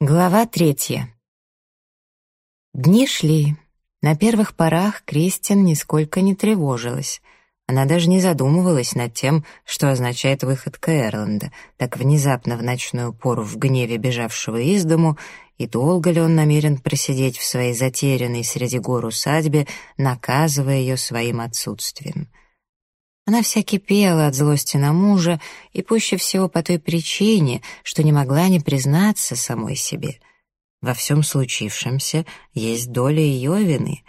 Глава третья. Дни шли. На первых порах Кристин нисколько не тревожилась. Она даже не задумывалась над тем, что означает выходка Эрланда, так внезапно в ночную пору в гневе бежавшего из дому, и долго ли он намерен просидеть в своей затерянной среди гор усадьбе, наказывая ее своим отсутствием. Она вся кипела от злости на мужа, и пуще всего по той причине, что не могла не признаться самой себе — во всем случившемся есть доля ее вины,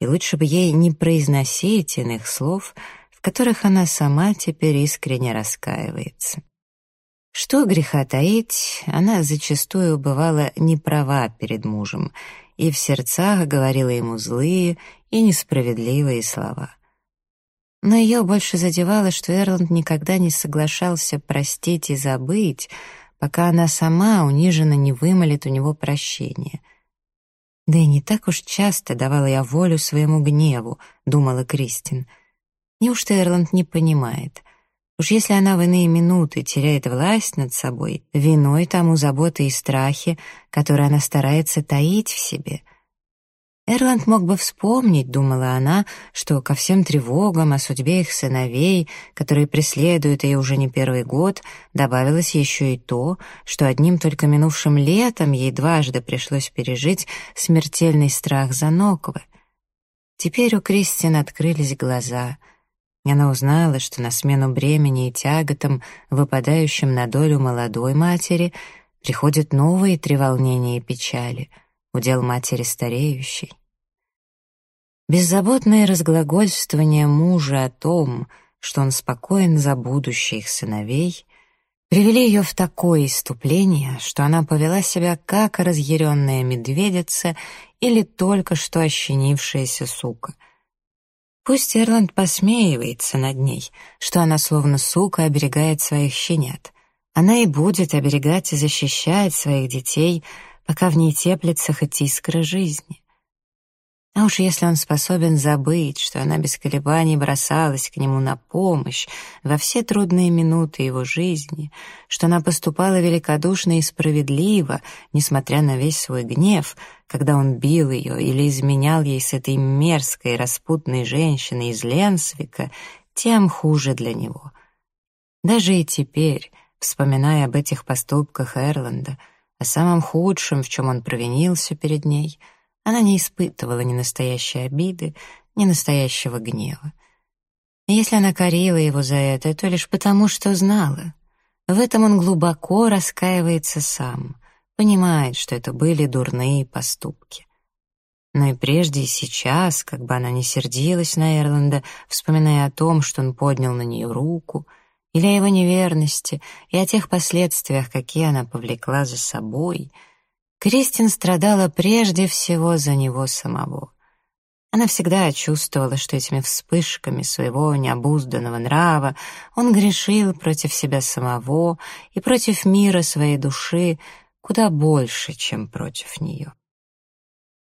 и лучше бы ей не произносить иных слов, в которых она сама теперь искренне раскаивается. Что греха таить, она зачастую бывала неправа перед мужем и в сердцах говорила ему злые и несправедливые слова. Но ее больше задевало, что Эрланд никогда не соглашался простить и забыть, пока она сама униженно не вымолит у него прощения. «Да и не так уж часто давала я волю своему гневу», — думала Кристин. «Неужто Эрланд не понимает?» Уж если она в иные минуты теряет власть над собой, виной тому заботы и страхи, которые она старается таить в себе — Эрланд мог бы вспомнить, думала она, что ко всем тревогам о судьбе их сыновей, которые преследуют ее уже не первый год, добавилось еще и то, что одним только минувшим летом ей дважды пришлось пережить смертельный страх за Ноквы. Теперь у Кристин открылись глаза. и Она узнала, что на смену бремени и тяготам, выпадающим на долю молодой матери, приходят новые треволнения и печали — удел матери стареющей. Беззаботное разглагольствование мужа о том, что он спокоен за будущее их сыновей, привели ее в такое иступление, что она повела себя как разъяренная медведица или только что ощенившаяся сука. Пусть Эрланд посмеивается над ней, что она словно сука оберегает своих щенят. Она и будет оберегать и защищать своих детей, пока в ней теплится хоть искра жизни. А уж если он способен забыть, что она без колебаний бросалась к нему на помощь во все трудные минуты его жизни, что она поступала великодушно и справедливо, несмотря на весь свой гнев, когда он бил ее или изменял ей с этой мерзкой распутной женщиной из Ленсвика, тем хуже для него. Даже и теперь, вспоминая об этих поступках Эрланда, о самом худшем, в чем он провинился перед ней — она не испытывала ни настоящей обиды, ни настоящего гнева. Если она корила его за это, то лишь потому, что знала. В этом он глубоко раскаивается сам, понимает, что это были дурные поступки. Но и прежде и сейчас, как бы она ни сердилась на Эрланда, вспоминая о том, что он поднял на нее руку, или о его неверности, и о тех последствиях, какие она повлекла за собой — Кристин страдала прежде всего за него самого. Она всегда чувствовала, что этими вспышками своего необузданного нрава он грешил против себя самого и против мира своей души куда больше, чем против нее.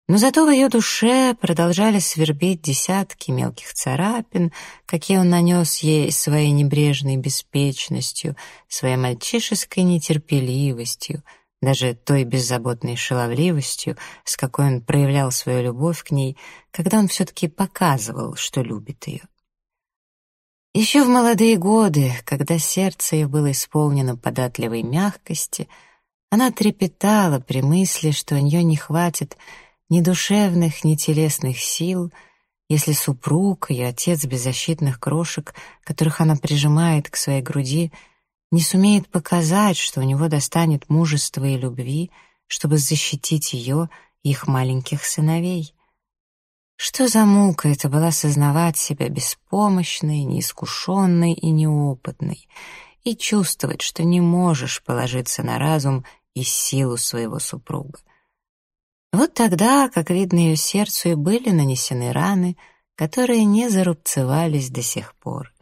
Но зато в ее душе продолжали свербить десятки мелких царапин, какие он нанес ей своей небрежной беспечностью, своей мальчишеской нетерпеливостью — даже той беззаботной шаловливостью, с какой он проявлял свою любовь к ней, когда он все-таки показывал, что любит ее. Еще в молодые годы, когда сердце ее было исполнено податливой мягкости, она трепетала при мысли, что у нее не хватит ни душевных, ни телесных сил, если супруг, ее отец беззащитных крошек, которых она прижимает к своей груди, — не сумеет показать, что у него достанет мужества и любви, чтобы защитить ее и их маленьких сыновей. Что за мука это была сознавать себя беспомощной, неискушенной и неопытной, и чувствовать, что не можешь положиться на разум и силу своего супруга. Вот тогда, как видно, ее сердцу и были нанесены раны, которые не зарубцевались до сих пор.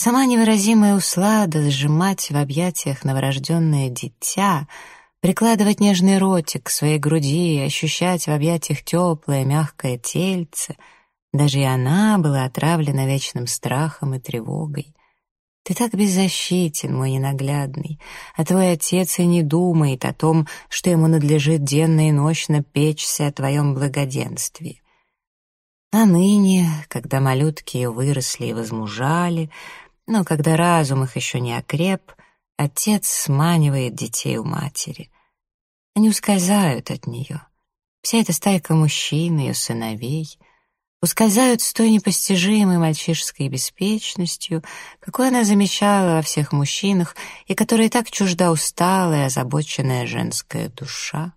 Сама невыразимая услада сжимать в объятиях новорожденное дитя, прикладывать нежный ротик к своей груди и ощущать в объятиях теплое, мягкое тельце, даже и она была отравлена вечным страхом и тревогой. Ты так беззащитен, мой ненаглядный, а твой отец и не думает о том, что ему надлежит денно и ночно печься о твоем благоденствии. А ныне, когда малютки ее выросли и возмужали, но когда разум их еще не окреп, отец сманивает детей у матери. Они ускользают от нее. Вся эта стайка мужчин, ее сыновей — ускользают с той непостижимой мальчишеской беспечностью, какой она замечала во всех мужчинах и которой так чужда усталая, озабоченная женская душа.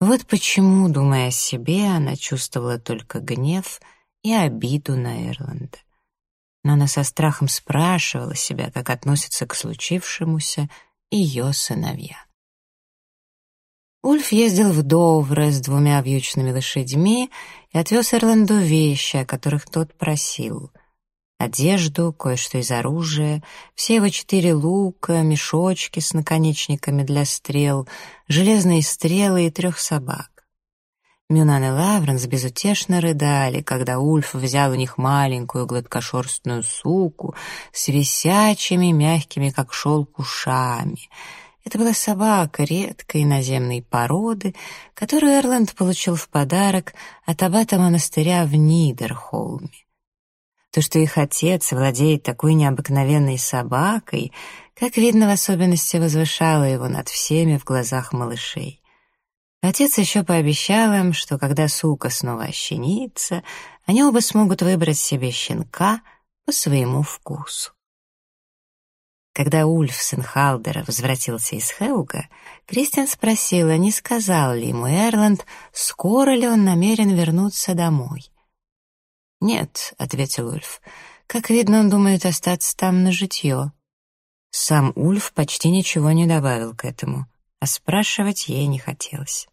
Вот почему, думая о себе, она чувствовала только гнев и обиду на Эрланда. Но она со страхом спрашивала себя, как относятся к случившемуся ее сыновья. Ульф ездил в Довре с двумя вьючными лошадьми и отвез Эрланду вещи, о которых тот просил. Одежду, кое-что из оружия, все его четыре лука, мешочки с наконечниками для стрел, железные стрелы и трех собак. Мюнан и Лавренс безутешно рыдали, когда Ульф взял у них маленькую гладкошерстную суку с висячими, мягкими, как шелк, ушами — это была собака редкой наземной породы, которую Эрланд получил в подарок от аббата монастыря в Нидерхолме. То, что их отец владеет такой необыкновенной собакой, как видно, в особенности возвышало его над всеми в глазах малышей. Отец еще пообещал им, что когда сука снова ощенится, они оба смогут выбрать себе щенка по своему вкусу. Когда Ульф, сын Халдера, возвратился из Хеуга, Кристиан спросила, не сказал ли ему Эрланд, скоро ли он намерен вернуться домой. «Нет», — ответил Ульф, — «как видно, он думает остаться там на житье». Сам Ульф почти ничего не добавил к этому, а спрашивать ей не хотелось.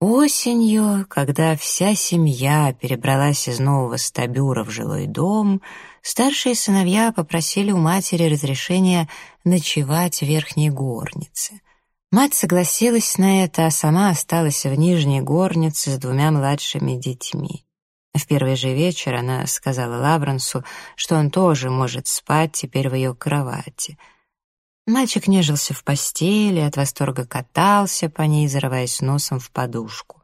Осенью, когда вся семья перебралась из нового стабюра в жилой дом, старшие сыновья попросили у матери разрешения ночевать в верхней горнице. Мать согласилась на это, а сама осталась в нижней горнице с двумя младшими детьми. В первый же вечер она сказала Лавренсу, что он тоже может спать теперь в ее кровати — Мальчик нежился в постели, от восторга катался по ней, зарываясь носом в подушку.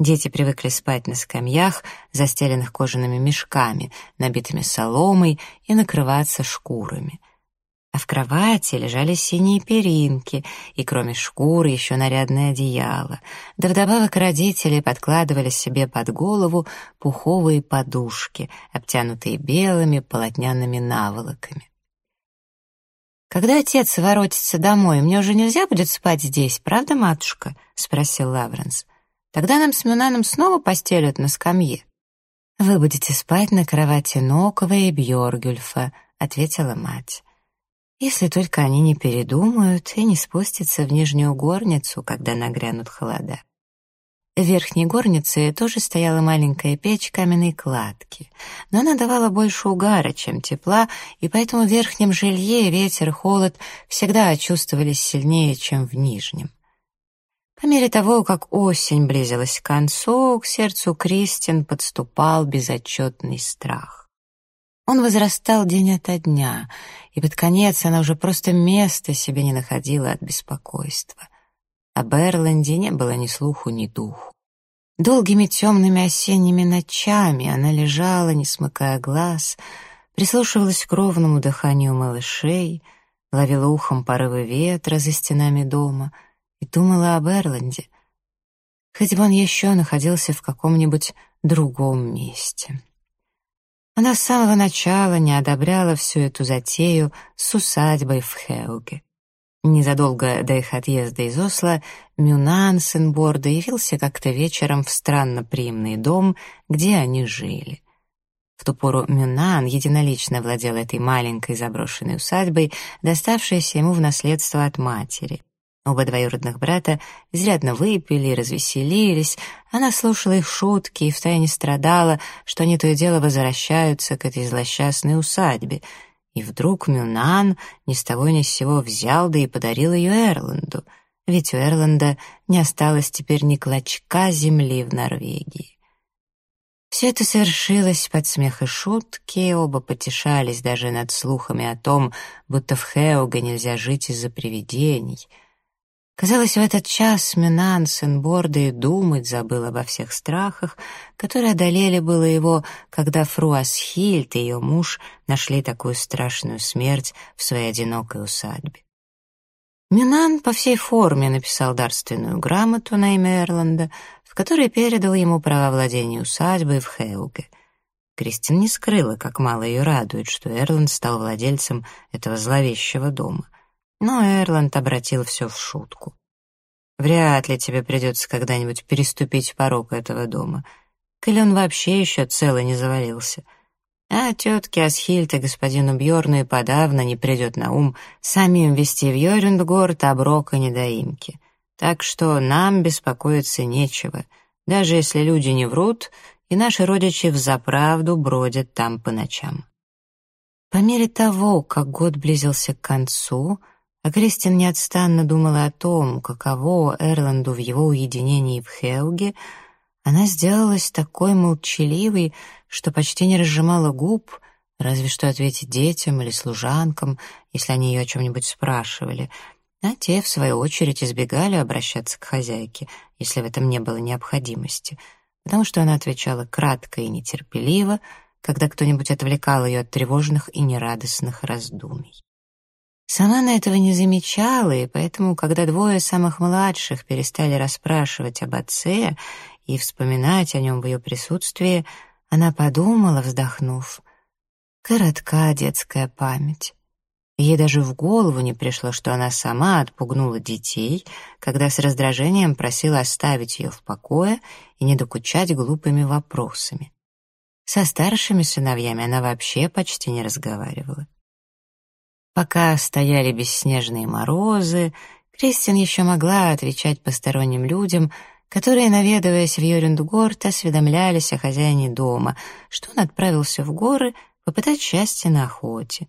Дети привыкли спать на скамьях, застеленных кожаными мешками, набитыми соломой, и накрываться шкурами. А в кровати лежали синие перинки, и кроме шкуры еще нарядное одеяло. Да вдобавок родители подкладывали себе под голову пуховые подушки, обтянутые белыми полотняными наволоками. «Когда отец воротится домой, мне уже нельзя будет спать здесь, правда, матушка?» — спросил Лавренс. «Тогда нам с Мюнаном снова постелят на скамье». «Вы будете спать на кровати Нокова и Бьоргюльфа», — ответила мать. «Если только они не передумают и не спустятся в нижнюю горницу, когда нагрянут холода». В верхней горнице тоже стояла маленькая печь каменной кладки, но она давала больше угара, чем тепла, и поэтому в верхнем жилье ветер и холод всегда чувствовались сильнее, чем в нижнем. По мере того, как осень близилась к концу, к сердцу Кристин подступал безотчетный страх. Он возрастал день ото дня, и под конец она уже просто места себе не находила от беспокойства. О Берленде не было ни слуху, ни духу. Долгими темными осенними ночами она лежала, не смыкая глаз, прислушивалась к ровному дыханию малышей, ловила ухом порывы ветра за стенами дома и думала об Эрланде. Хоть бы он еще находился в каком-нибудь другом месте. Она с самого начала не одобряла всю эту затею с усадьбой в Хеуге. Незадолго до их отъезда из Осло Мюнан, сын Борда, явился как-то вечером в странно приимный дом, где они жили. В ту пору Мюнан единолично владел этой маленькой заброшенной усадьбой, доставшейся ему в наследство от матери. Оба двоюродных брата изрядно выпили и развеселились, она слушала их шутки и втайне страдала, что они то и дело возвращаются к этой злосчастной усадьбе — и вдруг Мюнан ни с того ни с сего взял да и подарил ее Эрланду, ведь у Эрланда не осталось теперь ни клочка земли в Норвегии. Все это совершилось под смех и шутки, оба потешались даже над слухами о том, будто в Хеуге нельзя жить из-за привидений. Казалось, в этот час Минан, сын Борда, и думать забыл обо всех страхах, которые одолели было его, когда Фру Асхильд и ее муж нашли такую страшную смерть в своей одинокой усадьбе. Минан по всей форме написал дарственную грамоту на имя Эрланда, в которой передал ему право владения усадьбой в Хеуге. Кристин не скрыла, как мало ее радует, что Эрланд стал владельцем этого зловещего дома. Но Эрланд обратил все в шутку. «Вряд ли тебе придется когда-нибудь переступить порог этого дома. Коли он вообще еще цело не завалился». А тетке Асхильте господину Бьорну и подавно не придет на ум самим вести в Йорюндгорд оброка недоимки. Так что нам беспокоиться нечего, даже если люди не врут, и наши родичи взаправду бродят там по ночам. По мере того, как год близился к концу, а Кристин неотстанно думала о том, каково Эрланду в его уединении в Хелге, она сделалась такой молчаливой, что почти не разжимала губ, разве что ответить детям или служанкам, если они ее о чем-нибудь спрашивали, а те, в свою очередь, избегали обращаться к хозяйке, если в этом не было необходимости, потому что она отвечала кратко и нетерпеливо, когда кто-нибудь отвлекал ее от тревожных и нерадостных раздумий. Сама она этого не замечала, и поэтому, когда двое самых младших перестали расспрашивать об отце и вспоминать о нем в ее присутствии, она подумала, вздохнув, коротка детская память. Ей даже в голову не пришло, что она сама отпугнула детей, когда с раздражением просила оставить ее в покое и не докучать глупыми вопросами. Со старшими сыновьями она вообще почти не разговаривала. Пока стояли бесснежные морозы, Кристин еще могла отвечать посторонним людям — которые, наведываясь в Йорюндгорд, осведомлялись о хозяине дома, что он отправился в горы попытать счастье на охоте.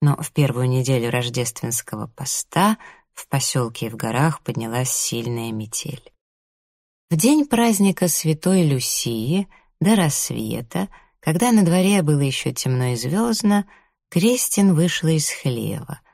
Но в первую неделю рождественского поста в поселке и в горах поднялась сильная метель. В день праздника Святой Люсии до рассвета, когда на дворе было еще темно и звездно, Кристин вышла из хлева —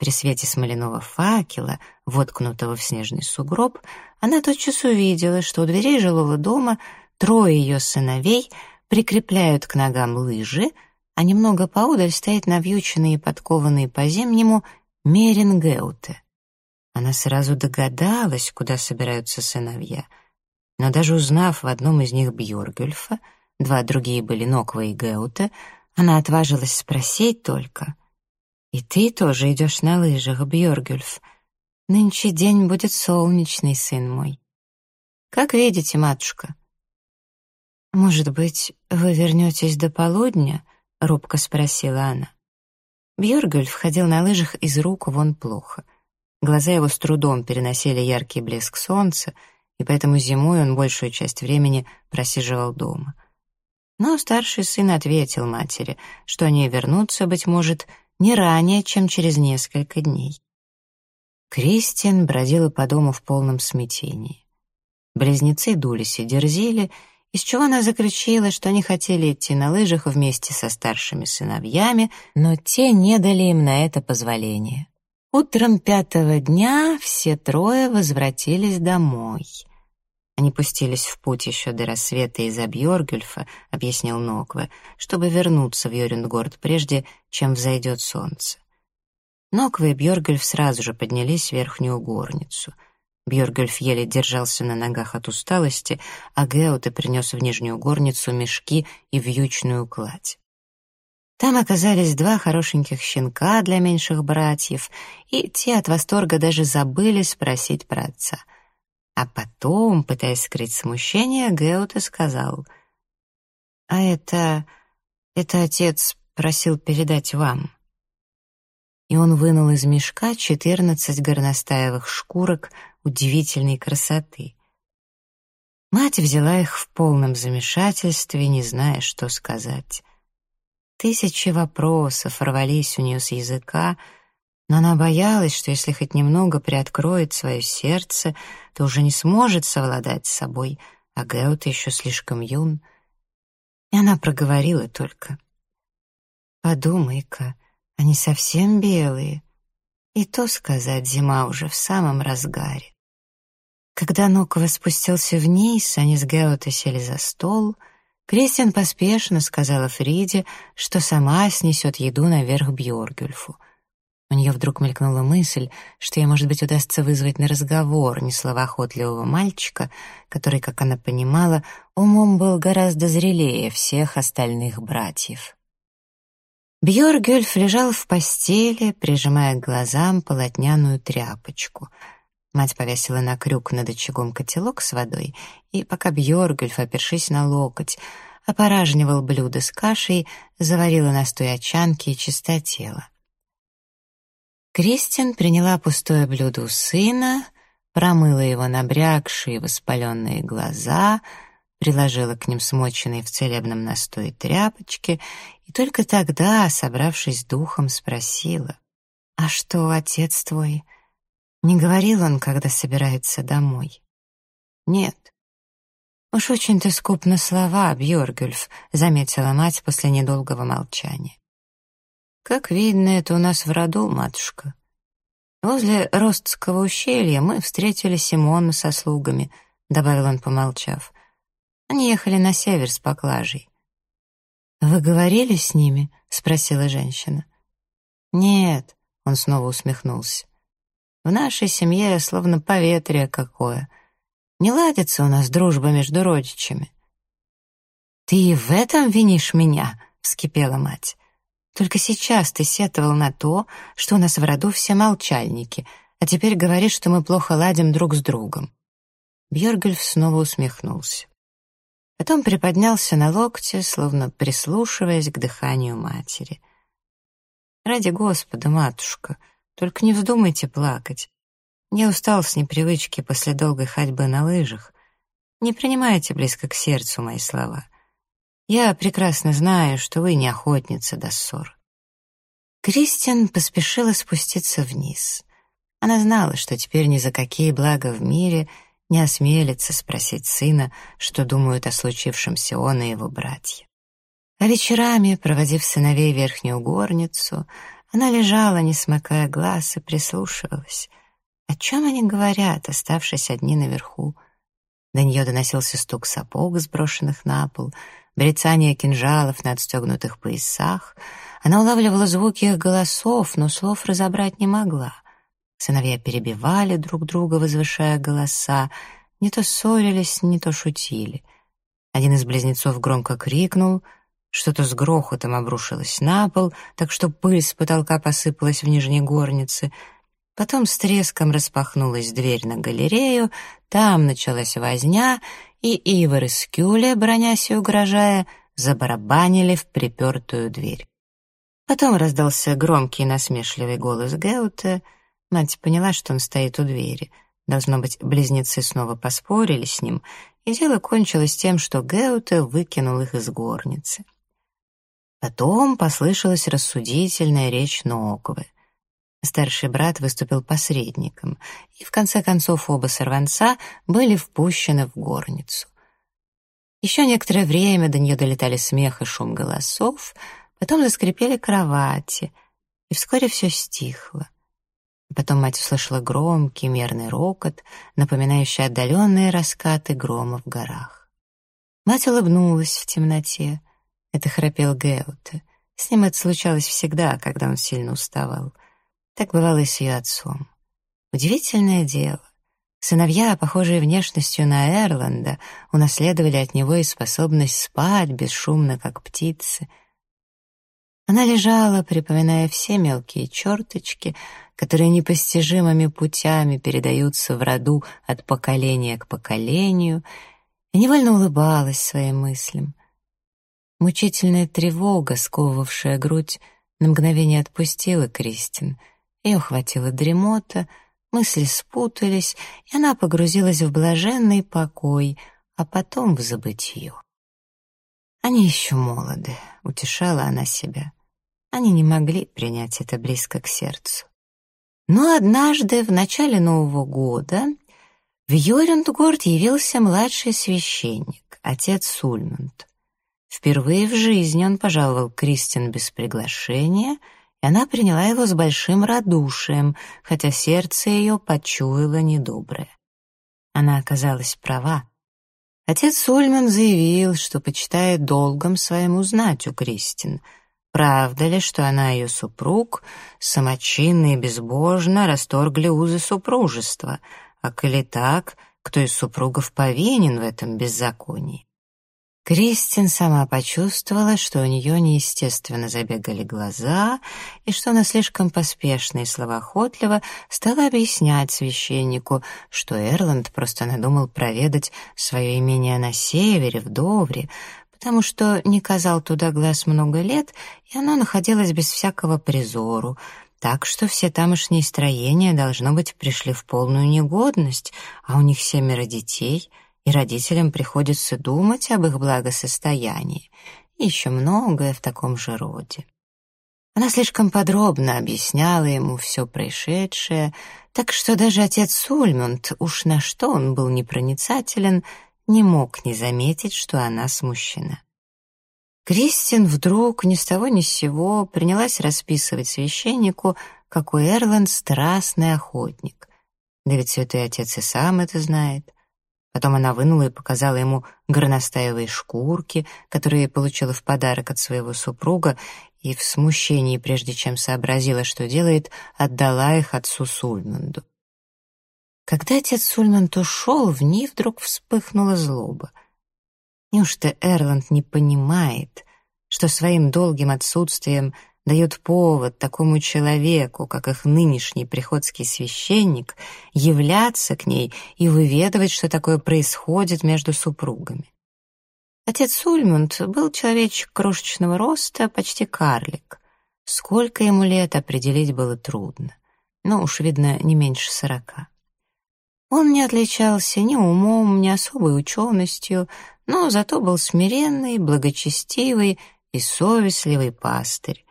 при свете смоляного факела, воткнутого в снежный сугроб, она тотчас увидела, что у дверей жилого дома трое ее сыновей прикрепляют к ногам лыжи, а немного поодаль стоит навьюченный и подкованный по-зимнему Мерин Геуте. Она сразу догадалась, куда собираются сыновья, но даже узнав в одном из них Бьоргюльфа, два другие были Ноква и Геуте, она отважилась спросить только, «И ты тоже идешь на лыжах, Бьоргюльф. Нынче день будет солнечный, сын мой. Как видите, матушка?» «Может быть, вы вернетесь до полудня?» — робко спросила она. Бьоргюльф ходил на лыжах из рук вон плохо. Глаза его с трудом переносили яркий блеск солнца, и поэтому зимой он большую часть времени просиживал дома. Но старший сын ответил матери, что они вернутся, быть может, не ранее, чем через несколько дней. Кристин бродила по дому в полном смятении. Близнецы дулись и дерзили, из чего она заключила, что они хотели идти на лыжах вместе со старшими сыновьями, но те не дали им на это позволения. Утром пятого дня все трое возвратились домой — они пустились в путь еще до рассвета из-за Бьоргюльфа, объяснил Нокве, чтобы вернуться в Йорюндгорд прежде, чем взойдет солнце. Нокве и Бьоргюльф сразу же поднялись в верхнюю горницу. Бьоргюльф еле держался на ногах от усталости, а Геуте принес в нижнюю горницу мешки и вьючную кладь. Там оказались два хорошеньких щенка для меньших братьев, и те от восторга даже забыли спросить про отца — а потом, пытаясь скрыть смущение, Геуте сказал, «А это... это отец просил передать вам». И он вынул из мешка четырнадцать горностаевых шкурок удивительной красоты. Мать взяла их в полном замешательстве, не зная, что сказать. Тысячи вопросов рвались у нее с языка, но она боялась, что если хоть немного приоткроет свое сердце, то уже не сможет совладать с собой, а Геут еще слишком юн. И она проговорила только. «Подумай-ка, они совсем белые. И то сказать, зима уже в самом разгаре». Когда Нокова спустился вниз, они с Геотой сели за стол. Кристиан поспешно сказала Фриде, что сама снесет еду наверх Бьоргюльфу — у нее вдруг мелькнула мысль, что ей, может быть, удастся вызвать на разговор несловоохотливого мальчика, который, как она понимала, умом был гораздо зрелее всех остальных братьев. Бьоргюльф лежал в постели, прижимая к глазам полотняную тряпочку. Мать повесила на крюк над очагом котелок с водой, и пока Бьоргюльф, опершись на локоть, опоражнивал блюдо с кашей, заварила настой очанки и чистотела. Кристин приняла пустое блюдо у сына, промыла его набрякшие воспаленные глаза, приложила к ним смоченные в целебном настое тряпочки и только тогда, собравшись духом, спросила, «А что, отец твой? Не говорил он, когда собирается домой?» «Нет». «Уж очень ты скуп на слова, Бьоргюльф», — заметила мать после недолгого молчания. Как видно, это у нас в роду, матушка. Возле Ростского ущелья мы встретили Симона со слугами, добавил он, помолчав. Они ехали на север с поклажей. «Вы говорили с ними?» — спросила женщина. «Нет», — он снова усмехнулся. «В нашей семье словно поветрие какое. Не ладится у нас дружба между родичами». «Ты и в этом винишь меня?» — вскипела мать. Только сейчас ты сетовал на то, что у нас в роду все молчальники, а теперь говоришь, что мы плохо ладим друг с другом». Бьоргельф снова усмехнулся. Потом приподнялся на локте, словно прислушиваясь к дыханию матери. «Ради Господа, матушка, только не вздумайте плакать. Я устал с непривычки после долгой ходьбы на лыжах. Не принимайте близко к сердцу мои слова. Я прекрасно знаю, что вы не охотница до ссор». Кристиан поспешила спуститься вниз. Она знала, что теперь ни за какие блага в мире не осмелится спросить сына, что думают о случившемся он и его братья. А вечерами, проводив сыновей верхнюю горницу, она лежала, не смыкая глаз, и прислушивалась. О чем они говорят, оставшись одни наверху? До нее доносился стук сапог, сброшенных на пол — брецание кинжалов на отстегнутых поясах. Она улавливала звуки их голосов, но слов разобрать не могла. Сыновья перебивали друг друга, возвышая голоса, не то ссорились, не то шутили. Один из близнецов громко крикнул, что-то с грохотом обрушилось на пол, так что пыль с потолка посыпалась в нижней горнице — Потом с треском распахнулась дверь на галерею, там началась возня, и Ивар и Скюля, бронясь и угрожая, забарабанили в припертую дверь. Потом раздался громкий насмешливый голос Геута. Мать поняла, что он стоит у двери. Должно быть, близнецы снова поспорили с ним, и дело кончилось тем, что Геута выкинул их из горницы. Потом послышалась рассудительная речь Ноковы — Старший брат выступил посредником, и в конце концов оба сорванца были впущены в горницу. Еще некоторое время до нее долетали смех и шум голосов, потом заскрипели кровати, и вскоре все стихло. Потом мать услышала громкий мерный рокот, напоминающий отдаленные раскаты грома в горах. Мать улыбнулась в темноте. Это храпел Геуте. С ним это случалось всегда, когда он сильно уставал. Так бывало и с ее отцом. Удивительное дело. Сыновья, похожие внешностью на Эрланда, унаследовали от него и способность спать бесшумно, как птицы. Она лежала, припоминая все мелкие черточки, которые непостижимыми путями передаются в роду от поколения к поколению, и невольно улыбалась своим мыслям. Мучительная тревога, сковывавшая грудь, на мгновение отпустила Кристин — ее охватила дремота, мысли спутались, и она погрузилась в блаженный покой, а потом в забытье. «Они еще молоды», — утешала она себя. Они не могли принять это близко к сердцу. Но однажды, в начале Нового года, в Йорюндгорд явился младший священник, отец Сульмунд. Впервые в жизни он пожаловал Кристин без приглашения, и она приняла его с большим радушием, хотя сердце ее почуяло недоброе. Она оказалась права. Отец Ульман заявил, что почитает долгом своим узнать у Кристин, правда ли, что она ее супруг самочинно и безбожно расторгли узы супружества, а коли так, кто из супругов повинен в этом беззаконии. Кристин сама почувствовала, что у нее неестественно забегали глаза, и что она слишком поспешно и словоохотливо стала объяснять священнику, что Эрланд просто надумал проведать свое имение на севере, в Довре, потому что не казал туда глаз много лет, и оно находилось без всякого призору, так что все тамошние строения, должно быть, пришли в полную негодность, а у них семеро детей — и родителям приходится думать об их благосостоянии, еще многое в таком же роде. Она слишком подробно объясняла ему все происшедшее, так что даже отец Сульмунд, уж на что он был непроницателен, не мог не заметить, что она смущена. Кристин вдруг ни с того ни с сего принялась расписывать священнику, какой Эрланд страстный охотник. Да ведь святой отец и сам это знает. Потом она вынула и показала ему горностаевые шкурки, которые получила в подарок от своего супруга, и в смущении, прежде чем сообразила, что делает, отдала их отцу Сульманду. Когда отец Сульманд ушел, в ней вдруг вспыхнула злоба. Неужто Эрланд не понимает, что своим долгим отсутствием дает повод такому человеку, как их нынешний приходский священник, являться к ней и выведывать, что такое происходит между супругами. Отец Сульмунд был человечек крошечного роста, почти карлик. Сколько ему лет определить было трудно, но уж, видно, не меньше сорока. Он не отличался ни умом, ни особой ученостью, но зато был смиренный, благочестивый и совестливый пастырь,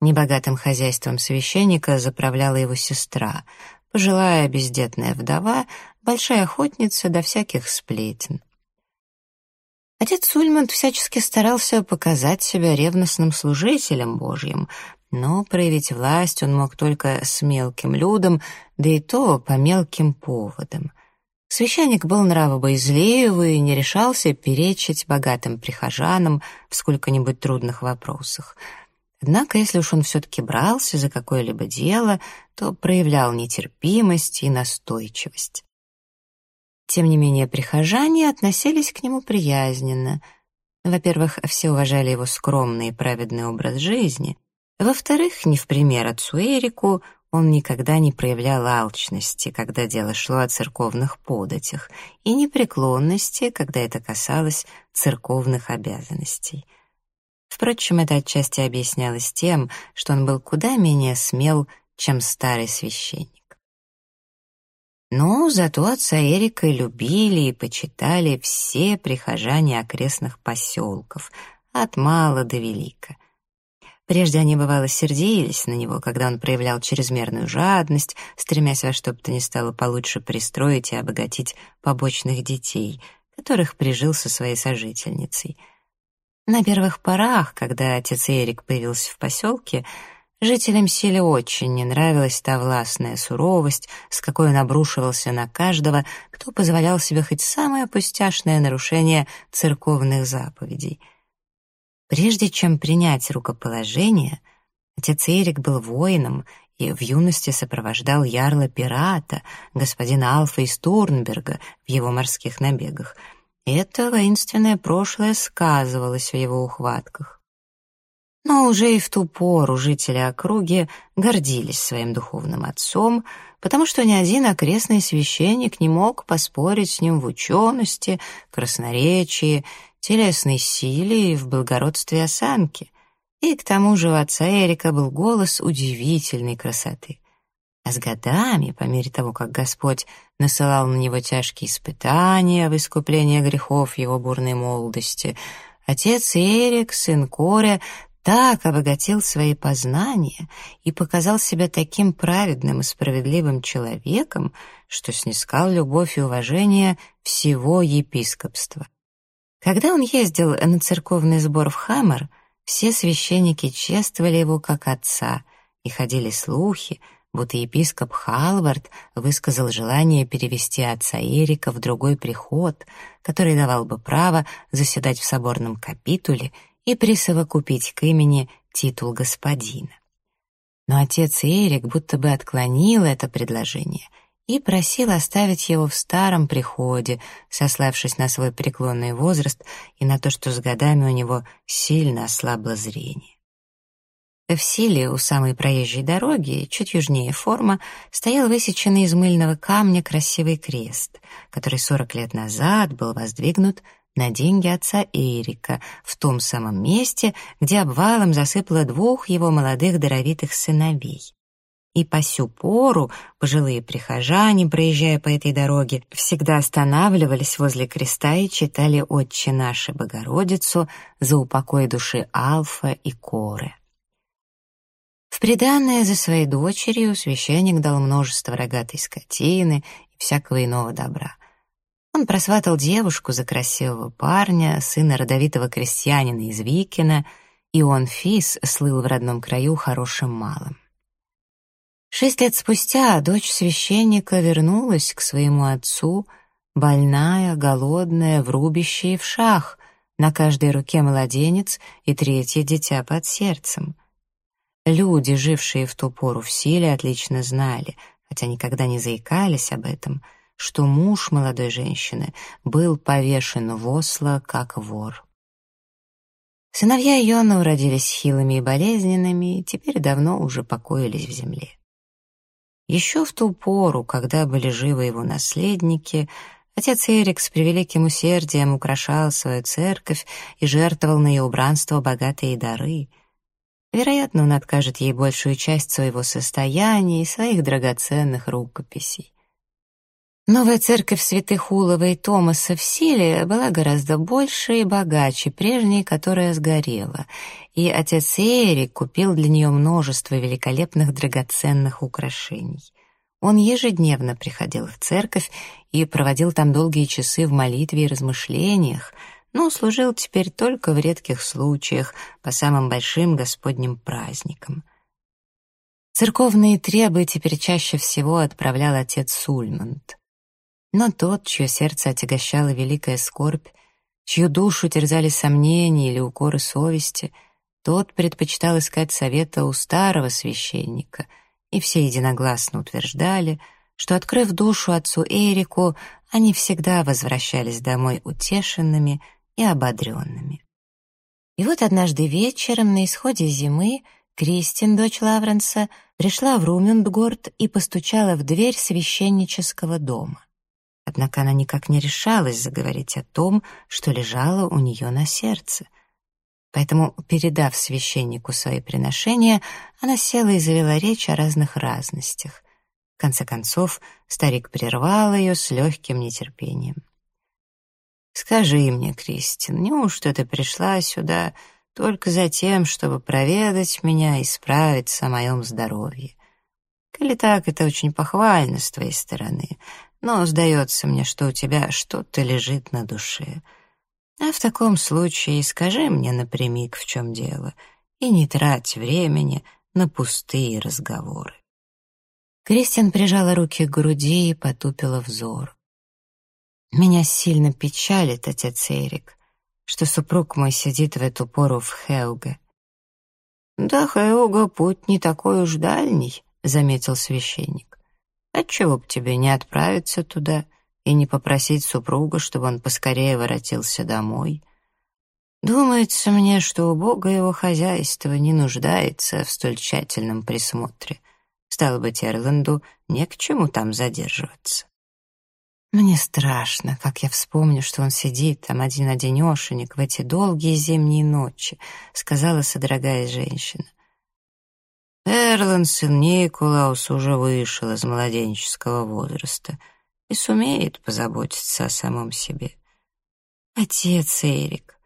Небогатым хозяйством священника заправляла его сестра, пожилая бездетная вдова, большая охотница до всяких сплетен. Отец Сульманд всячески старался показать себя ревностным служителем Божьим, но проявить власть он мог только с мелким людом, да и то по мелким поводам. Священник был нравобоязливый и не решался перечить богатым прихожанам в сколько-нибудь трудных вопросах — Однако, если уж он все-таки брался за какое-либо дело, то проявлял нетерпимость и настойчивость. Тем не менее, прихожане относились к нему приязненно. Во-первых, все уважали его скромный и праведный образ жизни. Во-вторых, не в пример отцу Эрику, он никогда не проявлял алчности, когда дело шло о церковных податях, и непреклонности, когда это касалось церковных обязанностей — Впрочем, это отчасти объяснялось тем, что он был куда менее смел, чем старый священник. Но зато отца Эрика любили и почитали все прихожане окрестных поселков, от мала до велика. Прежде они, бывало, сердились на него, когда он проявлял чрезмерную жадность, стремясь во что бы то ни стало получше пристроить и обогатить побочных детей, которых прижил со своей сожительницей — на первых порах, когда отец Эрик появился в поселке, жителям Сили очень не нравилась та властная суровость, с какой он обрушивался на каждого, кто позволял себе хоть самое пустяшное нарушение церковных заповедей. Прежде чем принять рукоположение, отец Эрик был воином и в юности сопровождал ярла пирата, господина Алфа из Турнберга в его морских набегах — это воинственное прошлое сказывалось в его ухватках. Но уже и в ту пору жители округи гордились своим духовным отцом, потому что ни один окрестный священник не мог поспорить с ним в учености, красноречии, телесной силе и в благородстве осанки. И к тому же у отца Эрика был голос удивительной красоты. А с годами, по мере того, как Господь насылал на него тяжкие испытания в искупление грехов его бурной молодости, отец Эрик, сын Коря, так обогатил свои познания и показал себя таким праведным и справедливым человеком, что снискал любовь и уважение всего епископства. Когда он ездил на церковный сбор в Хаммер, все священники чествовали его как отца, и ходили слухи, будто епископ Халвард высказал желание перевести отца Эрика в другой приход, который давал бы право заседать в соборном капитуле и присовокупить к имени титул господина. Но отец Эрик будто бы отклонил это предложение и просил оставить его в старом приходе, сославшись на свой преклонный возраст и на то, что с годами у него сильно ослабло зрение. В силе у самой проезжей дороги, чуть южнее форма, стоял высеченный из мыльного камня красивый крест, который 40 лет назад был воздвигнут на деньги отца Эрика в том самом месте, где обвалом засыпало двух его молодых даровитых сыновей. И по сю пору пожилые прихожане, проезжая по этой дороге, всегда останавливались возле креста и читали «Отче наши Богородицу» за упокой души Алфа и Коры. В приданное за своей дочерью священник дал множество рогатой скотины и всякого иного добра. Он просватал девушку за красивого парня, сына родовитого крестьянина из Викина, и он, Фис, слыл в родном краю хорошим малым. Шесть лет спустя дочь священника вернулась к своему отцу, больная, голодная, в рубище и в шах, на каждой руке младенец и третье дитя под сердцем — Люди, жившие в ту пору в силе, отлично знали, хотя никогда не заикались об этом, что муж молодой женщины был повешен в Осло как вор. Сыновья Йона уродились хилыми и болезненными, и теперь давно уже покоились в земле. Еще в ту пору, когда были живы его наследники, отец Эрик с превеликим усердием украшал свою церковь и жертвовал на ее убранство богатые дары — Вероятно, он откажет ей большую часть своего состояния и своих драгоценных рукописей. Новая церковь святых Улова и Томаса в Силе была гораздо больше и богаче прежней, которая сгорела, и отец Эрик купил для нее множество великолепных драгоценных украшений. Он ежедневно приходил в церковь и проводил там долгие часы в молитве и размышлениях, но служил теперь только в редких случаях, по самым большим господним праздникам. Церковные требы теперь чаще всего отправлял отец Сульмунд. Но тот, чье сердце отягощала великая скорбь, чью душу терзали сомнения или укоры совести, тот предпочитал искать совета у старого священника, и все единогласно утверждали, что, открыв душу отцу Эрику, они всегда возвращались домой утешенными, и ободренными. И вот однажды вечером на исходе зимы Кристин, дочь Лавренса, пришла в Румюндгорд и постучала в дверь священнического дома. Однако она никак не решалась заговорить о том, что лежало у нее на сердце. Поэтому, передав священнику свои приношения, она села и завела речь о разных разностях. В конце концов, старик прервал ее с легким нетерпением. Скажи мне, Кристин, неужто ты пришла сюда только за тем, чтобы проведать меня и справиться о моем здоровье? Коли так, это очень похвально с твоей стороны, но сдается мне, что у тебя что-то лежит на душе. А в таком случае скажи мне напрямик, в чем дело, и не трать времени на пустые разговоры. Кристин прижала руки к груди и потупила взор. Меня сильно печалит, отец Эрик, что супруг мой сидит в эту пору в Хеуге. Да, Хеуга путь не такой уж дальний, заметил священник. Отчего б тебе не отправиться туда и не попросить супруга, чтобы он поскорее воротился домой? Думается мне, что у Бога его хозяйство не нуждается в столь тщательном присмотре. Стало быть, Эрланду не к чему там задерживаться. Мне страшно, как я вспомню, что он сидит там один-одинешенек в эти долгие зимние ночи, сказала содрогаясь женщина. Эрлан, сын Николаус, уже вышел из младенческого возраста и сумеет позаботиться о самом себе. Отец Эрик,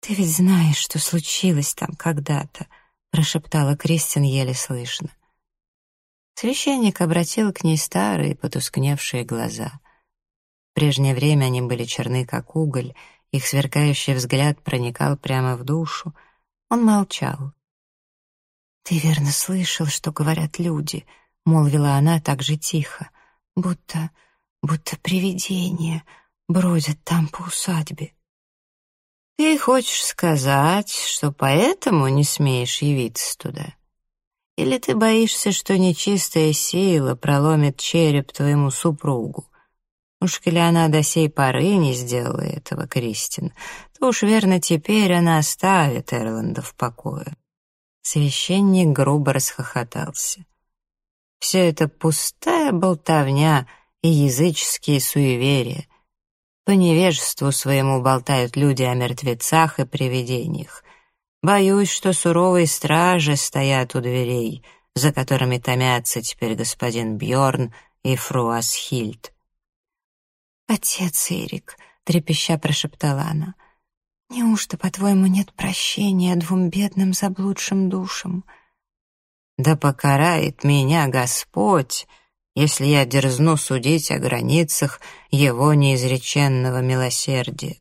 ты ведь знаешь, что случилось там когда-то, прошептала Кристин еле слышно. Священник обратил к ней старые потускневшие глаза — прежнее время они были черны, как уголь, их сверкающий взгляд проникал прямо в душу. Он молчал. «Ты верно слышал, что говорят люди», — молвила она так же тихо, будто, будто привидения бродят там по усадьбе. «Ты хочешь сказать, что поэтому не смеешь явиться туда? Или ты боишься, что нечистая сила проломит череп твоему супругу? Уж коли она до сей поры не сделала этого, Кристин, то уж верно теперь она оставит Эрланда в покое». Священник грубо расхохотался. «Все это пустая болтовня и языческие суеверия. По невежеству своему болтают люди о мертвецах и привидениях. Боюсь, что суровые стражи стоят у дверей, за которыми томятся теперь господин Бьорн и фру Асхильд. «Отец Эрик», — трепеща прошептала она, — «неужто, по-твоему, нет прощения двум бедным заблудшим душам?» «Да покарает меня Господь!» если я дерзну судить о границах его неизреченного милосердия.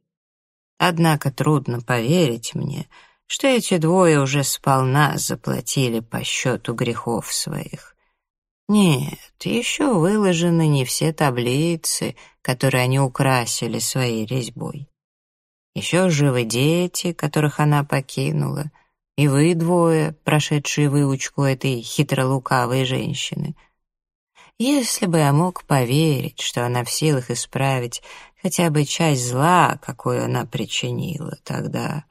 Однако трудно поверить мне, что эти двое уже сполна заплатили по счету грехов своих. Нет, еще выложены не все таблицы, которые они украсили своей резьбой. Еще живы дети, которых она покинула, и вы двое, прошедшие выучку этой хитролукавой женщины — если бы я мог поверить, что она в силах исправить хотя бы часть зла, какую она причинила, тогда...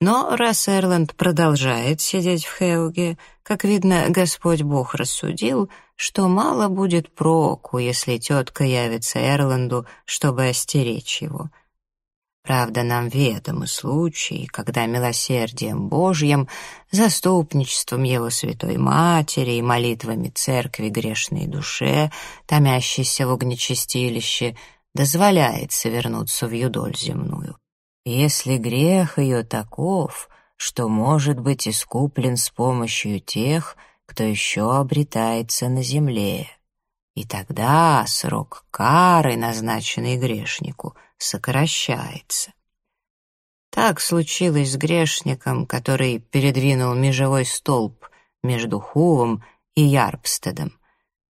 Но раз Эрланд продолжает сидеть в Хеуге, как видно, Господь Бог рассудил, что мало будет проку, если тетка явится Эрланду, чтобы остеречь его. Правда, нам ведомы случаи, когда милосердием Божьим, заступничеством Его Святой Матери и молитвами Церкви грешной душе, томящейся в огнечестилище, дозволяется вернуться в юдоль земную. Если грех ее таков, что может быть искуплен с помощью тех, кто еще обретается на земле, и тогда срок кары, назначенный грешнику — сокращается. Так случилось с грешником, который передвинул межевой столб между Хувом и Ярпстедом,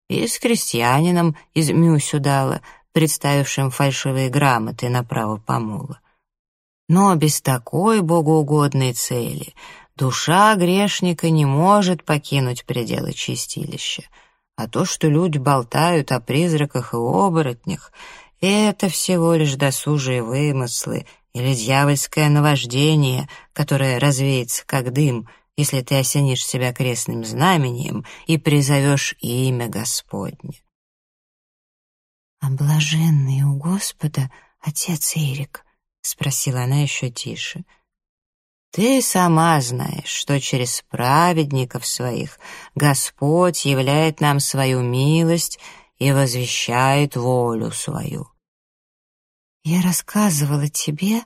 и с крестьянином из Мюсюдала, представившим фальшивые грамоты на право помола. Но без такой богоугодной цели душа грешника не может покинуть пределы чистилища, а то, что люди болтают о призраках и оборотнях, это всего лишь досужие вымыслы или дьявольское наваждение, которое развеется как дым, если ты осенишь себя крестным знамением и призовешь имя Господне. «А блаженный у Господа отец Эрик?» — спросила она еще тише. «Ты сама знаешь, что через праведников своих Господь являет нам свою милость и возвещает волю свою. Я рассказывала тебе,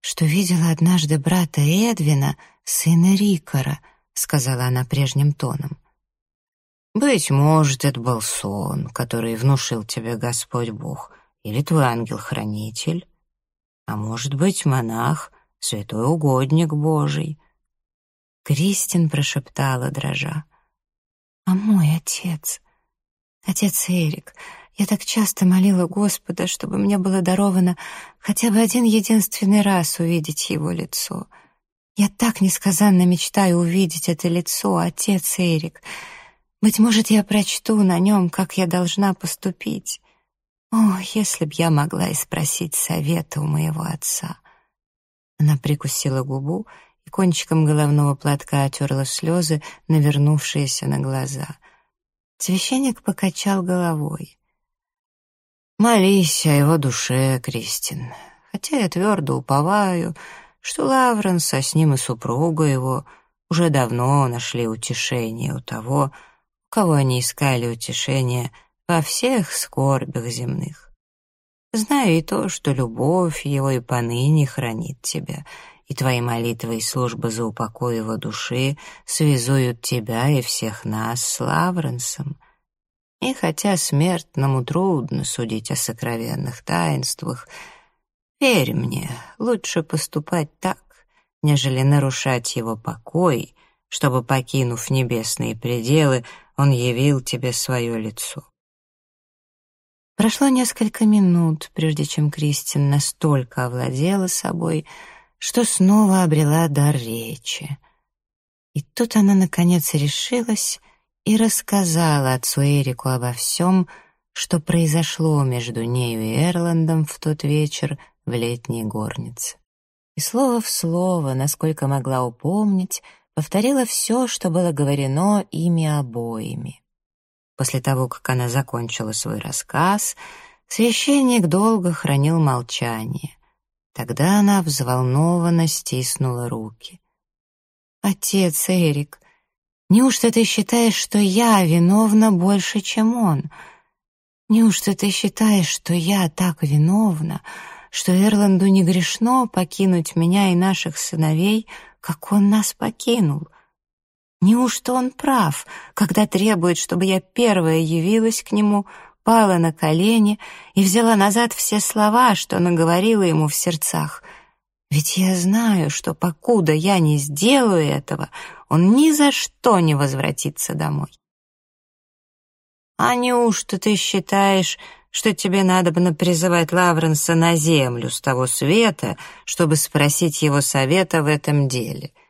что видела однажды брата Эдвина, сына Рикора, сказала она прежним тоном. Быть может, это был сон, который внушил тебе Господь Бог, или твой ангел-хранитель, а может быть, монах, святой угодник Божий. Кристин прошептала, дрожа. «А мой отец...» Отец Эрик, я так часто молила Господа, чтобы мне было даровано хотя бы один единственный раз увидеть его лицо. Я так несказанно мечтаю увидеть это лицо, отец Эрик. Быть может, я прочту на нем, как я должна поступить. О, если б я могла и спросить совета у моего отца. Она прикусила губу и кончиком головного платка отерла слезы, навернувшиеся на глаза — Священник покачал головой. «Молись о его душе, Кристин, хотя я твердо уповаю, что Лавренс, а с ним и супруга его, уже давно нашли утешение у того, у кого они искали утешение во всех скорбях земных. Знаю и то, что любовь его и поныне хранит тебя, и твои молитвы и службы за упокой его души связуют тебя и всех нас с Лавренсом. И хотя смертному трудно судить о сокровенных таинствах, Верь мне, лучше поступать так, нежели нарушать его покой, чтобы, покинув небесные пределы, он явил тебе свое лицо. Прошло несколько минут, прежде чем Кристин настолько овладела собой, что снова обрела дар речи. И тут она, наконец, решилась и рассказала отцу Эрику обо всем, что произошло между нею и Эрландом в тот вечер в летней горнице. И слово в слово, насколько могла упомнить, повторила все, что было говорено ими обоими. После того, как она закончила свой рассказ, священник долго хранил молчание. Тогда она взволнованно стиснула руки. «Отец Эрик, неужто ты считаешь, что я виновна больше, чем он? Неужто ты считаешь, что я так виновна, что Эрланду не грешно покинуть меня и наших сыновей, как он нас покинул?» Неужто он прав, когда требует, чтобы я первая явилась к нему, пала на колени и взяла назад все слова, что наговорила ему в сердцах? Ведь я знаю, что покуда я не сделаю этого, он ни за что не возвратится домой. А неужто ты считаешь, что тебе надо бы призывать Лавренса на землю с того света, чтобы спросить его совета в этом деле —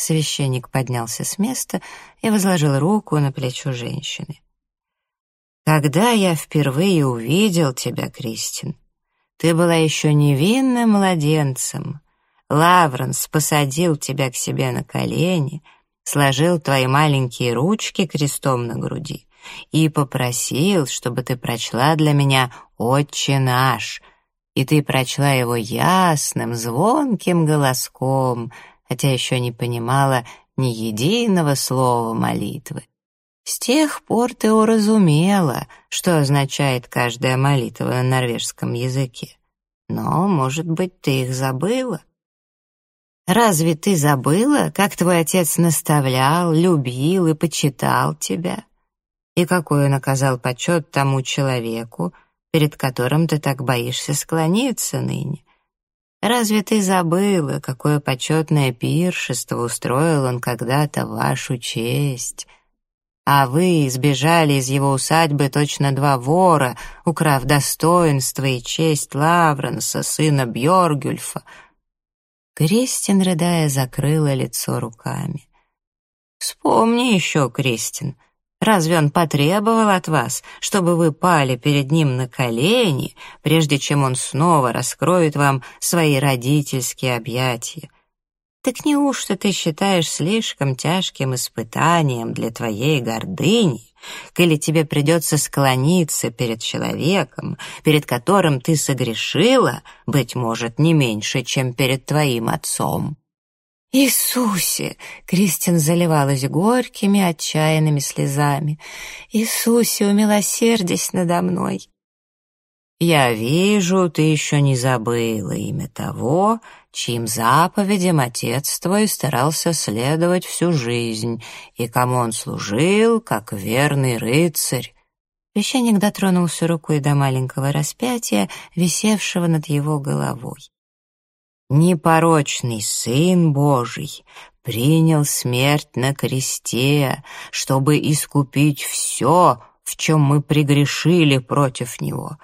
Священник поднялся с места и возложил руку на плечо женщины. «Когда я впервые увидел тебя, Кристин, ты была еще невинным младенцем. Лавренс посадил тебя к себе на колени, сложил твои маленькие ручки крестом на груди и попросил, чтобы ты прочла для меня «Отче наш», и ты прочла его ясным, звонким голоском — хотя еще не понимала ни единого слова молитвы. С тех пор ты уразумела, что означает каждая молитва на норвежском языке. Но, может быть, ты их забыла? Разве ты забыла, как твой отец наставлял, любил и почитал тебя? И какой он оказал почет тому человеку, перед которым ты так боишься склониться ныне? Разве ты забыла, какое почетное пиршество устроил он когда-то вашу честь? А вы сбежали из его усадьбы точно два вора, украв достоинство и честь Лавренса, сына Бьоргюльфа. Кристин, рыдая, закрыла лицо руками. «Вспомни еще, Кристин, Разве он потребовал от вас, чтобы вы пали перед ним на колени, прежде чем он снова раскроет вам свои родительские объятия? Так неужто ты считаешь слишком тяжким испытанием для твоей гордыни, или тебе придется склониться перед человеком, перед которым ты согрешила, быть может, не меньше, чем перед твоим отцом? «Иисусе!» — Кристин заливалась горькими, отчаянными слезами. «Иисусе, умилосердись надо мной!» «Я вижу, ты еще не забыла имя того, чьим заповедям отец твой старался следовать всю жизнь, и кому он служил, как верный рыцарь». Священник дотронулся рукой до маленького распятия, висевшего над его головой непорочный Сын Божий принял смерть на кресте, чтобы искупить все, в чем мы прегрешили против Него.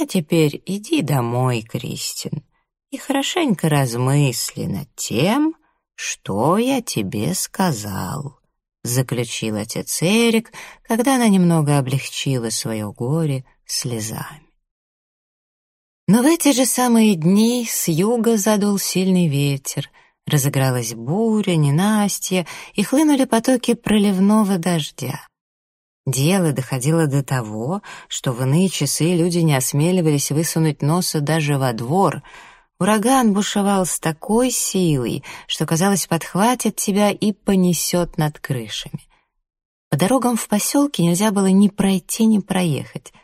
А теперь иди домой, Кристин, и хорошенько размысли над тем, что я тебе сказал, — заключил отец Эрик, когда она немного облегчила свое горе слезами. Но в эти же самые дни с юга задул сильный ветер, разыгралась буря, ненастье, и хлынули потоки проливного дождя. Дело доходило до того, что в иные часы люди не осмеливались высунуть носа даже во двор. Ураган бушевал с такой силой, что, казалось, подхватит тебя и понесет над крышами. По дорогам в поселке нельзя было ни пройти, ни проехать.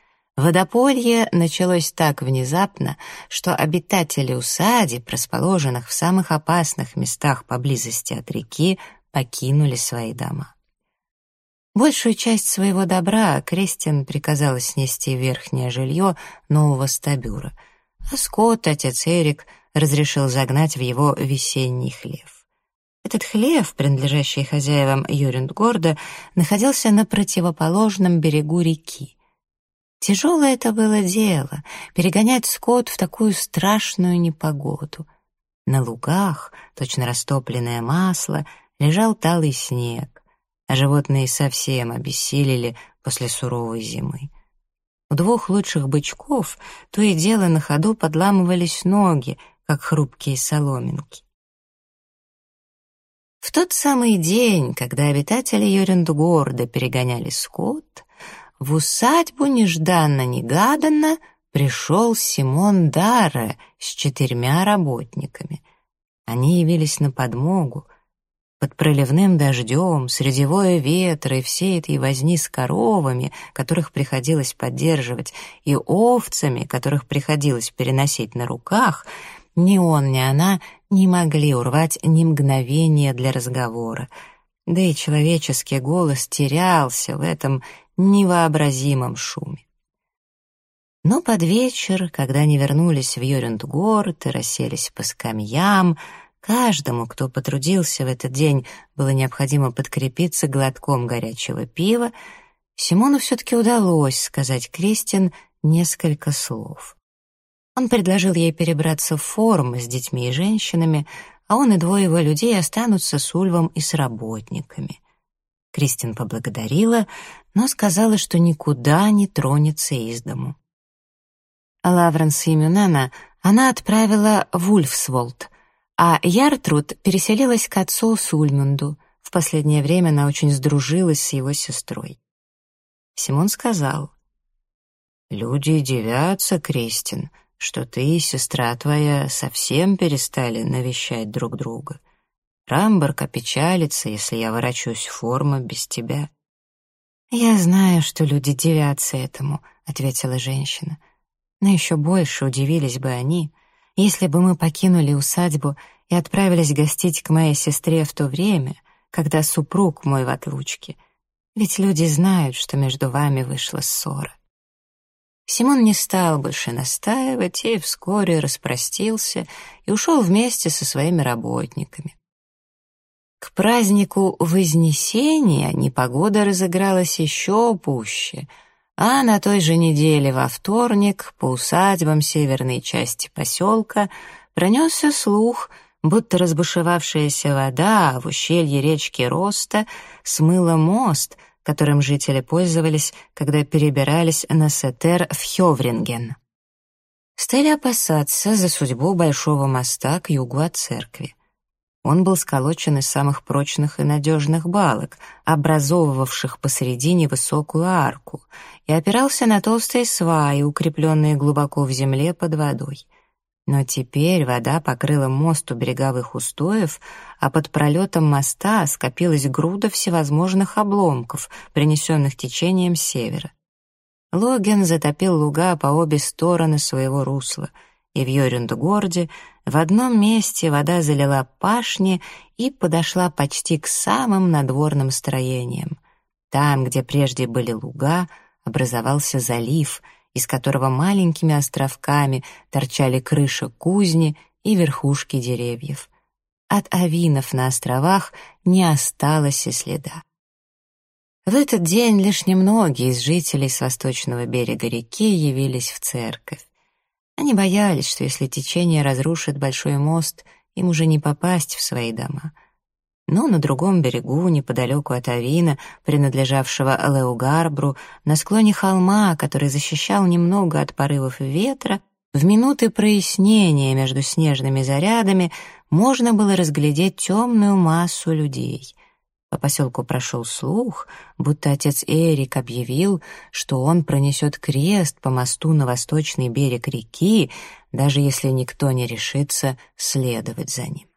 Водополье началось так внезапно, что обитатели усадеб, расположенных в самых опасных местах поблизости от реки, покинули свои дома. Большую часть своего добра Крестин приказала снести верхнее жилье нового стабюра. а скот отец Эрик разрешил загнать в его весенний хлев. Этот хлев, принадлежащий хозяевам Юриндгорда, находился на противоположном берегу реки. Тяжелое это было дело — перегонять скот в такую страшную непогоду. На лугах, точно растопленное масло, лежал талый снег, а животные совсем обессилели после суровой зимы. У двух лучших бычков то и дело на ходу подламывались ноги, как хрупкие соломинки. В тот самый день, когда обитатели Йорюндгорда перегоняли скот, в усадьбу нежданно-негаданно пришел Симон Дарре с четырьмя работниками. Они явились на подмогу. Под проливным дождем, среди воя ветра и всей этой возни с коровами, которых приходилось поддерживать, и овцами, которых приходилось переносить на руках, ни он, ни она не могли урвать ни мгновения для разговора. Да и человеческий голос терялся в этом невообразимом шуме. Но под вечер, когда они вернулись в Йорюндгорд и расселись по скамьям, каждому, кто потрудился в этот день, было необходимо подкрепиться глотком горячего пива, Симону все-таки удалось сказать Кристин несколько слов. Он предложил ей перебраться в форум с детьми и женщинами, а он и двое его людей останутся с Ульвом и с работниками. Кристин поблагодарила, но сказала, что никуда не тронется из дому. Лавренс и Мюнана она отправила в Ульфсволд, а Яртруд переселилась к отцу Сульмунду. В последнее время она очень сдружилась с его сестрой. Симон сказал, «Люди дивятся, Кристин, что ты и сестра твоя совсем перестали навещать друг друга. Рамберг опечалится, если я ворочусь в форму без тебя». «Я знаю, что люди дивятся этому», — ответила женщина. «Но еще больше удивились бы они, если бы мы покинули усадьбу и отправились гостить к моей сестре в то время, когда супруг мой в отлучке. Ведь люди знают, что между вами вышла ссора». Симон не стал больше настаивать и вскоре распростился и ушел вместе со своими работниками. К празднику Вознесения непогода разыгралась еще пуще, а на той же неделе во вторник по усадьбам северной части поселка пронесся слух, будто разбушевавшаяся вода в ущелье речки Роста смыла мост, которым жители пользовались, когда перебирались на Сетер в Хёвринген. Стали опасаться за судьбу большого моста к югу от церкви. Он был сколочен из самых прочных и надежных балок, образовывавших посередине высокую арку, и опирался на толстые сваи, укрепленные глубоко в земле под водой. Но теперь вода покрыла мост у береговых устоев, а под пролетом моста скопилась груда всевозможных обломков, принесенных течением севера. Логен затопил луга по обе стороны своего русла — и в Йорюндгорде в одном месте вода залила пашни и подошла почти к самым надворным строениям. Там, где прежде были луга, образовался залив, из которого маленькими островками торчали крыши кузни и верхушки деревьев. От авинов на островах не осталось и следа. В этот день лишь немногие из жителей с восточного берега реки явились в церковь. Они боялись, что если течение разрушит большой мост, им уже не попасть в свои дома. Но на другом берегу, неподалеку от Авина, принадлежавшего Леугарбру, на склоне холма, который защищал немного от порывов ветра, в минуты прояснения между снежными зарядами можно было разглядеть темную массу людей. По поселку прошел слух, будто отец Эрик объявил, что он пронесет крест по мосту на восточный берег реки, даже если никто не решится следовать за ним.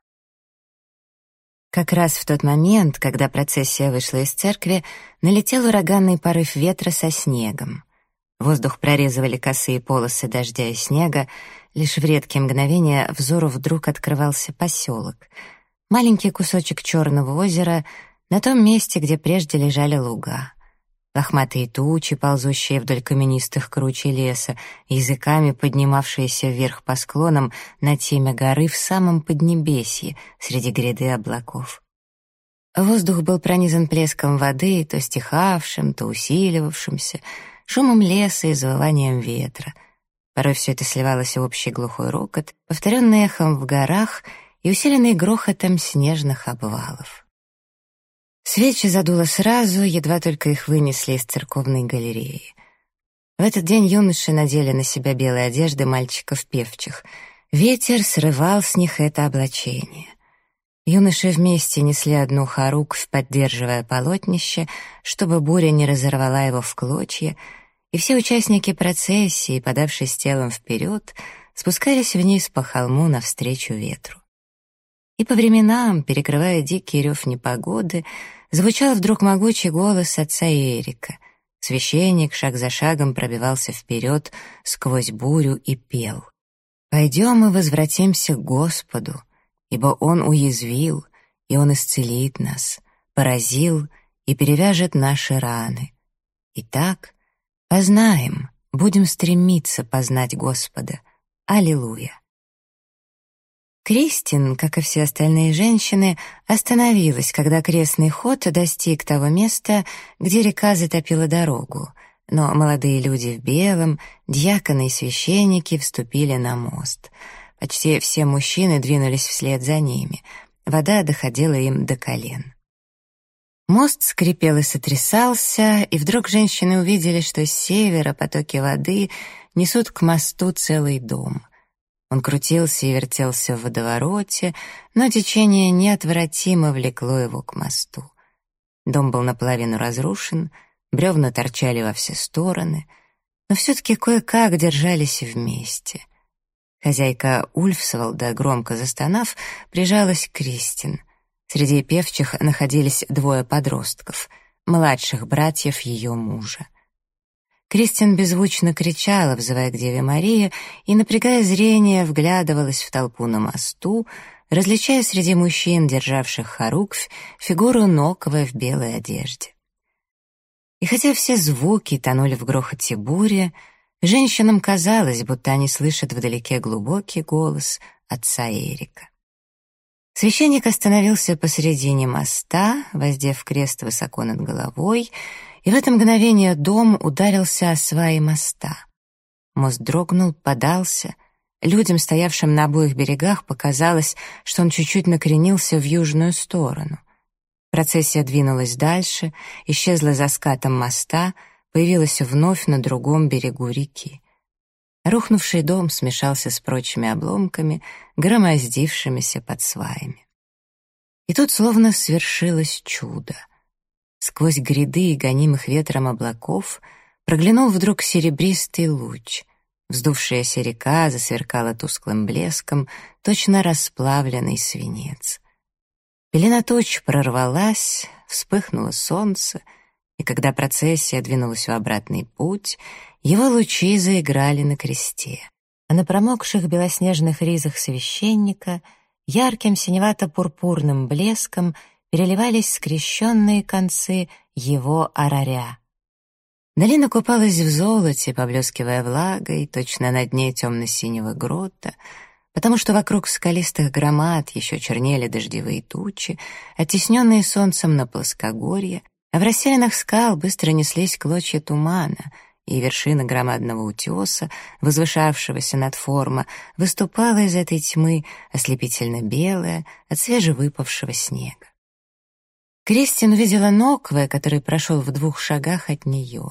Как раз в тот момент, когда процессия вышла из церкви, налетел ураганный порыв ветра со снегом. Воздух прорезывали косые полосы дождя и снега, лишь в редкие мгновения взору вдруг открывался поселок. Маленький кусочек черного озера — на том месте, где прежде лежали луга. лохматые тучи, ползущие вдоль каменистых кручей леса, языками поднимавшиеся вверх по склонам на теме горы в самом поднебесье, среди гряды облаков. Воздух был пронизан плеском воды, то стихавшим, то усиливавшимся, шумом леса и завыванием ветра. Порой все это сливалось в общий глухой рокот, повторенный эхом в горах и усиленный грохотом снежных обвалов. Свечи задуло сразу, едва только их вынесли из церковной галереи. В этот день юноши надели на себя белые одежды мальчиков певчих. Ветер срывал с них это облачение. Юноши вместе несли одну хоруквь, поддерживая полотнище, чтобы буря не разорвала его в клочья, и все участники процессии, подавшись телом вперед, спускались вниз по холму навстречу ветру. И по временам, перекрывая дикий рев непогоды, звучал вдруг могучий голос отца Эрика. Священник шаг за шагом пробивался вперед сквозь бурю и пел. «Пойдем и возвратимся к Господу, ибо Он уязвил, и Он исцелит нас, поразил и перевяжет наши раны. Итак, познаем, будем стремиться познать Господа. Аллилуйя!» Кристин, как и все остальные женщины, остановилась, когда крестный ход достиг того места, где река затопила дорогу, но молодые люди в белом, дьяконы и священники вступили на мост. Почти все мужчины двинулись вслед за ними. Вода доходила им до колен. Мост скрипел и сотрясался, и вдруг женщины увидели, что с севера потоки воды несут к мосту целый дом — он крутился и вертелся в водовороте, но течение неотвратимо влекло его к мосту. Дом был наполовину разрушен, бревна торчали во все стороны, но все-таки кое-как держались вместе. Хозяйка Ульфсвалда, громко застонав, прижалась к Кристин. Среди певчих находились двое подростков, младших братьев ее мужа. Кристин беззвучно кричала, взывая к Деве Марии, и, напрягая зрение, вглядывалась в толпу на мосту, различая среди мужчин, державших хоруквь, фигуру Нокова в белой одежде. И хотя все звуки тонули в грохоте бури, женщинам казалось, будто они слышат вдалеке глубокий голос отца Эрика. Священник остановился посредине моста, воздев крест высоко над головой, и в это мгновение дом ударился о сваи моста. Мост дрогнул, подался. Людям, стоявшим на обоих берегах, показалось, что он чуть-чуть накренился в южную сторону. Процессия двинулась дальше, исчезла за скатом моста, появилась вновь на другом берегу реки. Рухнувший дом смешался с прочими обломками, громоздившимися под сваями. И тут словно свершилось чудо — Сквозь гряды, гонимых ветром облаков, проглянул вдруг серебристый луч. Вздувшаяся река засверкала тусклым блеском, точно расплавленный свинец. Пелена туч прорвалась, вспыхнуло солнце, и когда процессия двинулась в обратный путь, его лучи заиграли на кресте. А на промокших белоснежных ризах священника ярким синевато-пурпурным блеском — переливались скрещенные концы его араря. Долина купалась в золоте, поблескивая влагой, точно на дне темно-синего грота, потому что вокруг скалистых громад еще чернели дождевые тучи, оттесненные солнцем на плоскогорье, а в расселенных скал быстро неслись клочья тумана, и вершина громадного утеса, возвышавшегося над форма, выступала из этой тьмы ослепительно белая от свежевыпавшего снега. Кристин увидела Нокве, который прошел в двух шагах от нее.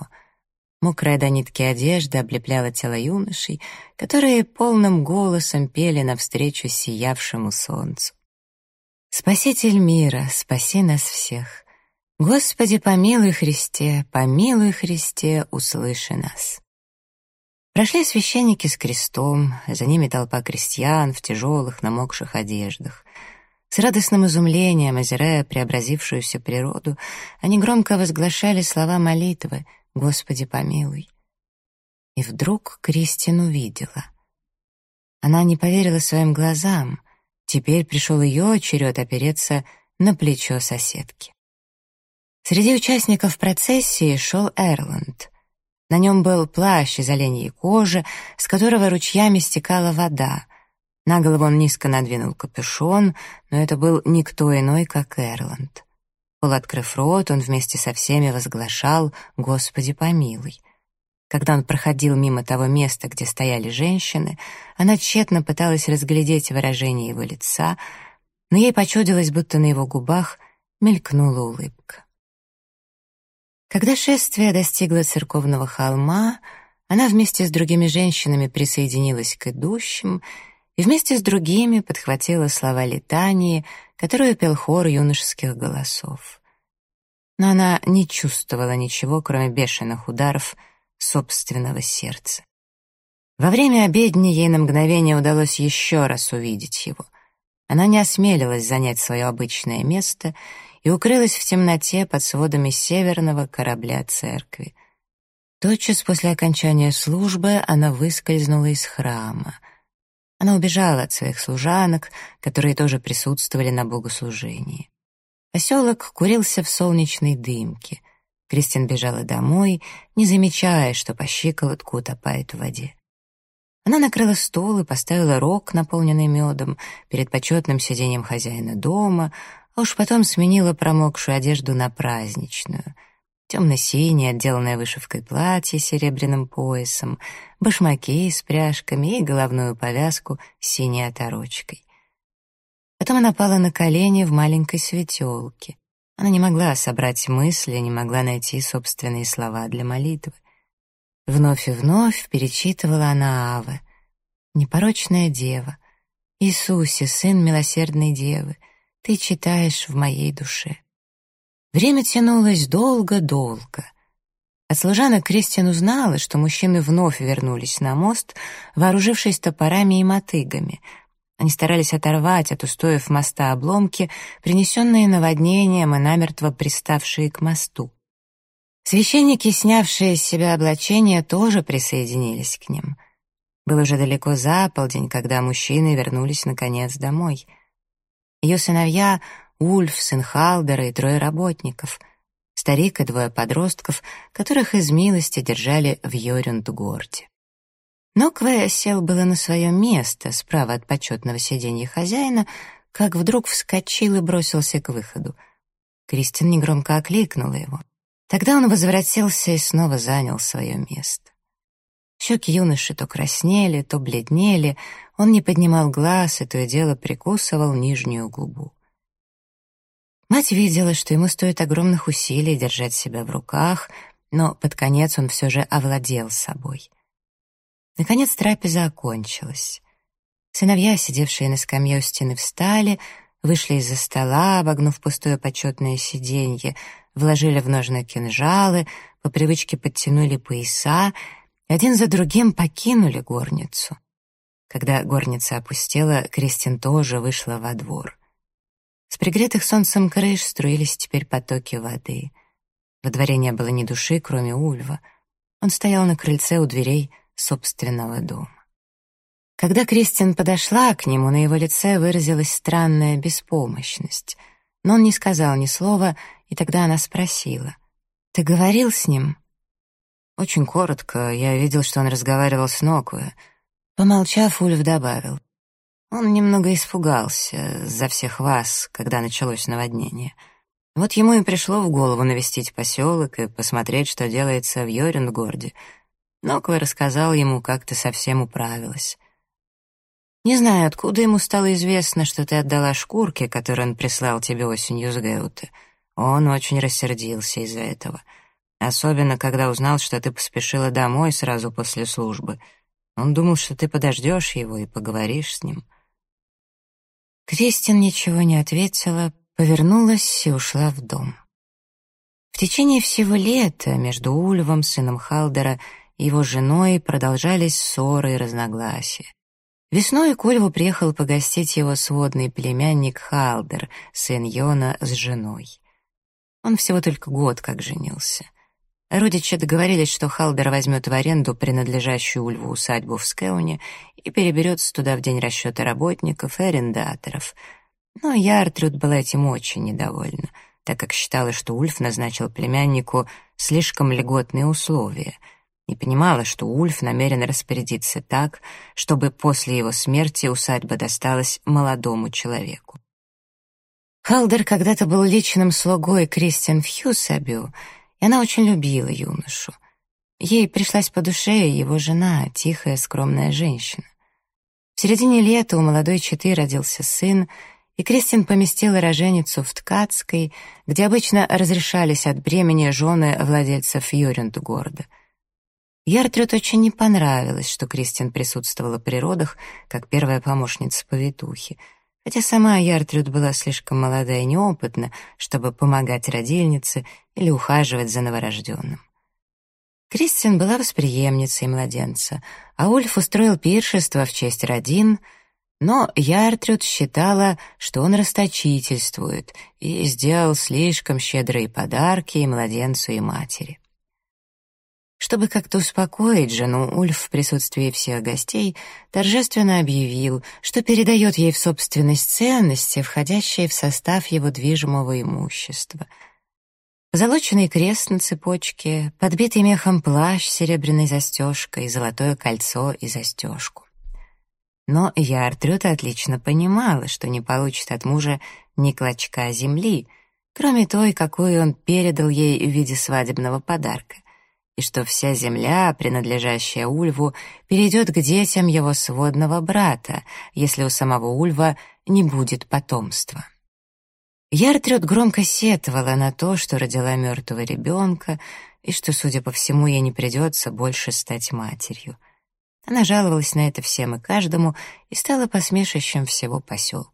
Мокрая до нитки одежда облепляла тело юношей, которые полным голосом пели навстречу сиявшему солнцу. «Спаситель мира, спаси нас всех! Господи, помилуй Христе, помилуй Христе, услыши нас!» Прошли священники с крестом, за ними толпа крестьян в тяжелых намокших одеждах — с радостным изумлением, озирая преобразившуюся природу, они громко возглашали слова молитвы «Господи, помилуй». И вдруг Кристин увидела. Она не поверила своим глазам. Теперь пришел ее черед опереться на плечо соседки. Среди участников процессии шел Эрланд. На нем был плащ из оленьей кожи, с которого ручьями стекала вода. На голову он низко надвинул капюшон, но это был никто иной, как Эрланд. Полуоткрыв рот, он вместе со всеми возглашал «Господи помилуй». Когда он проходил мимо того места, где стояли женщины, она тщетно пыталась разглядеть выражение его лица, но ей почудилось, будто на его губах мелькнула улыбка. Когда шествие достигло церковного холма, она вместе с другими женщинами присоединилась к идущим и вместе с другими подхватила слова летании, которую пел хор юношеских голосов. Но она не чувствовала ничего, кроме бешеных ударов собственного сердца. Во время обедни ей на мгновение удалось еще раз увидеть его. Она не осмелилась занять свое обычное место и укрылась в темноте под сводами северного корабля церкви. Тотчас после окончания службы она выскользнула из храма. Она убежала от своих служанок, которые тоже присутствовали на богослужении. Поселок курился в солнечной дымке. Кристин бежала домой, не замечая, что по щиколотку утопает в воде. Она накрыла стол и поставила рог, наполненный медом, перед почетным сиденьем хозяина дома, а уж потом сменила промокшую одежду на праздничную. Темно-синее, отделанное вышивкой платье с серебряным поясом, башмаки с пряжками и головную повязку с синей оторочкой. Потом она пала на колени в маленькой светелке. Она не могла собрать мысли, не могла найти собственные слова для молитвы. Вновь и вновь перечитывала она Аве. «Непорочная дева, Иисусе, сын милосердной девы, ты читаешь в моей душе. Время тянулось долго-долго. От служанок Кристин узнала, что мужчины вновь вернулись на мост, вооружившись топорами и мотыгами. Они старались оторвать от устоев моста обломки, принесенные наводнением и намертво приставшие к мосту. Священники, снявшие с себя облачения, тоже присоединились к ним. Было уже далеко за полдень, когда мужчины вернулись наконец домой — ее сыновья — Ульф, сын Халдера и трое работников, старик и двое подростков, которых из милости держали в Йорюндгорде. Но Кве сел было на свое место, справа от почетного сиденья хозяина, как вдруг вскочил и бросился к выходу. Кристин негромко окликнула его. Тогда он возвратился и снова занял свое место. Щеки юноши то краснели, то бледнели, он не поднимал глаз и то и дело прикусывал нижнюю губу. Мать видела, что ему стоит огромных усилий держать себя в руках, но под конец он все же овладел собой. Наконец трапеза окончилась. Сыновья, сидевшие на скамье у стены, встали, вышли из-за стола, обогнув пустое почетное сиденье, вложили в ножны кинжалы, по привычке подтянули пояса один за другим покинули горницу. Когда горница опустела, Кристин тоже вышла во двор. С пригретых солнцем крыш струились теперь потоки воды. Во дворе не было ни души, кроме Ульва. Он стоял на крыльце у дверей собственного дома. Когда Кристин подошла к нему, на его лице выразилась странная беспомощность. Но он не сказал ни слова, и тогда она спросила. «Ты говорил с ним?» Очень коротко, я видел, что он разговаривал с Нокуэ. Помолчав, Ульф добавил. Он немного испугался за всех вас, когда началось наводнение. Вот ему и пришло в голову навестить поселок и посмотреть, что делается в Йорюнгорде. Нокуэ рассказал ему, как ты совсем управилась. Не знаю, откуда ему стало известно, что ты отдала шкурки, которые он прислал тебе осенью с Геуты. Он очень рассердился из-за этого — Особенно, когда узнал, что ты поспешила домой сразу после службы. Он думал, что ты подождешь его и поговоришь с ним. Кристин ничего не ответила, повернулась и ушла в дом. В течение всего лета между Ульвом, сыном Халдера, и его женой продолжались ссоры и разногласия. Весной к Ульву приехал погостить его сводный племянник Халдер, сын Йона, с женой. Он всего только год как женился — Родичи договорились, что Халдер возьмет в аренду принадлежащую Ульву усадьбу в Скеуне и переберется туда в день расчета работников и арендаторов. Но Яртрюд была этим очень недовольна. так как считала, что Ульф назначил племяннику слишком льготные условия, и понимала, что Ульф намерен распорядиться так, чтобы после его смерти усадьба досталась молодому человеку. Халдер когда-то был личным слугой Кристиан Фьюсабю, и она очень любила юношу. Ей пришлась по душе его жена, тихая, скромная женщина. В середине лета у молодой четы родился сын, и Кристин поместила роженицу в Ткацкой, где обычно разрешались от бремени жены владельцев Йорюндгорда. Яртрюд очень не понравилось, что Кристин присутствовала при родах как первая помощница повитухи, хотя сама Яртрюд была слишком молода и неопытна, чтобы помогать родильнице или ухаживать за новорожденным. Кристин была восприемницей младенца, а Ульф устроил пиршество в честь родин — но Яртрюд считала, что он расточительствует и сделал слишком щедрые подарки и младенцу, и матери. Чтобы как-то успокоить жену, Ульф в присутствии всех гостей торжественно объявил, что передает ей в собственность ценности, входящие в состав его движимого имущества. Залоченный крест на цепочке, подбитый мехом плащ с серебряной застежкой, золотое кольцо и застежку. Но Яртрюд отлично понимала, что не получит от мужа ни клочка земли, кроме той, какую он передал ей в виде свадебного подарка, и что вся земля, принадлежащая Ульву, перейдет к детям его сводного брата, если у самого Ульва не будет потомства. Яртрюд громко сетовала на то, что родила мертвого ребенка, и что, судя по всему, ей не придется больше стать матерью — она жаловалась на это всем и каждому и стала посмешищем всего поселка.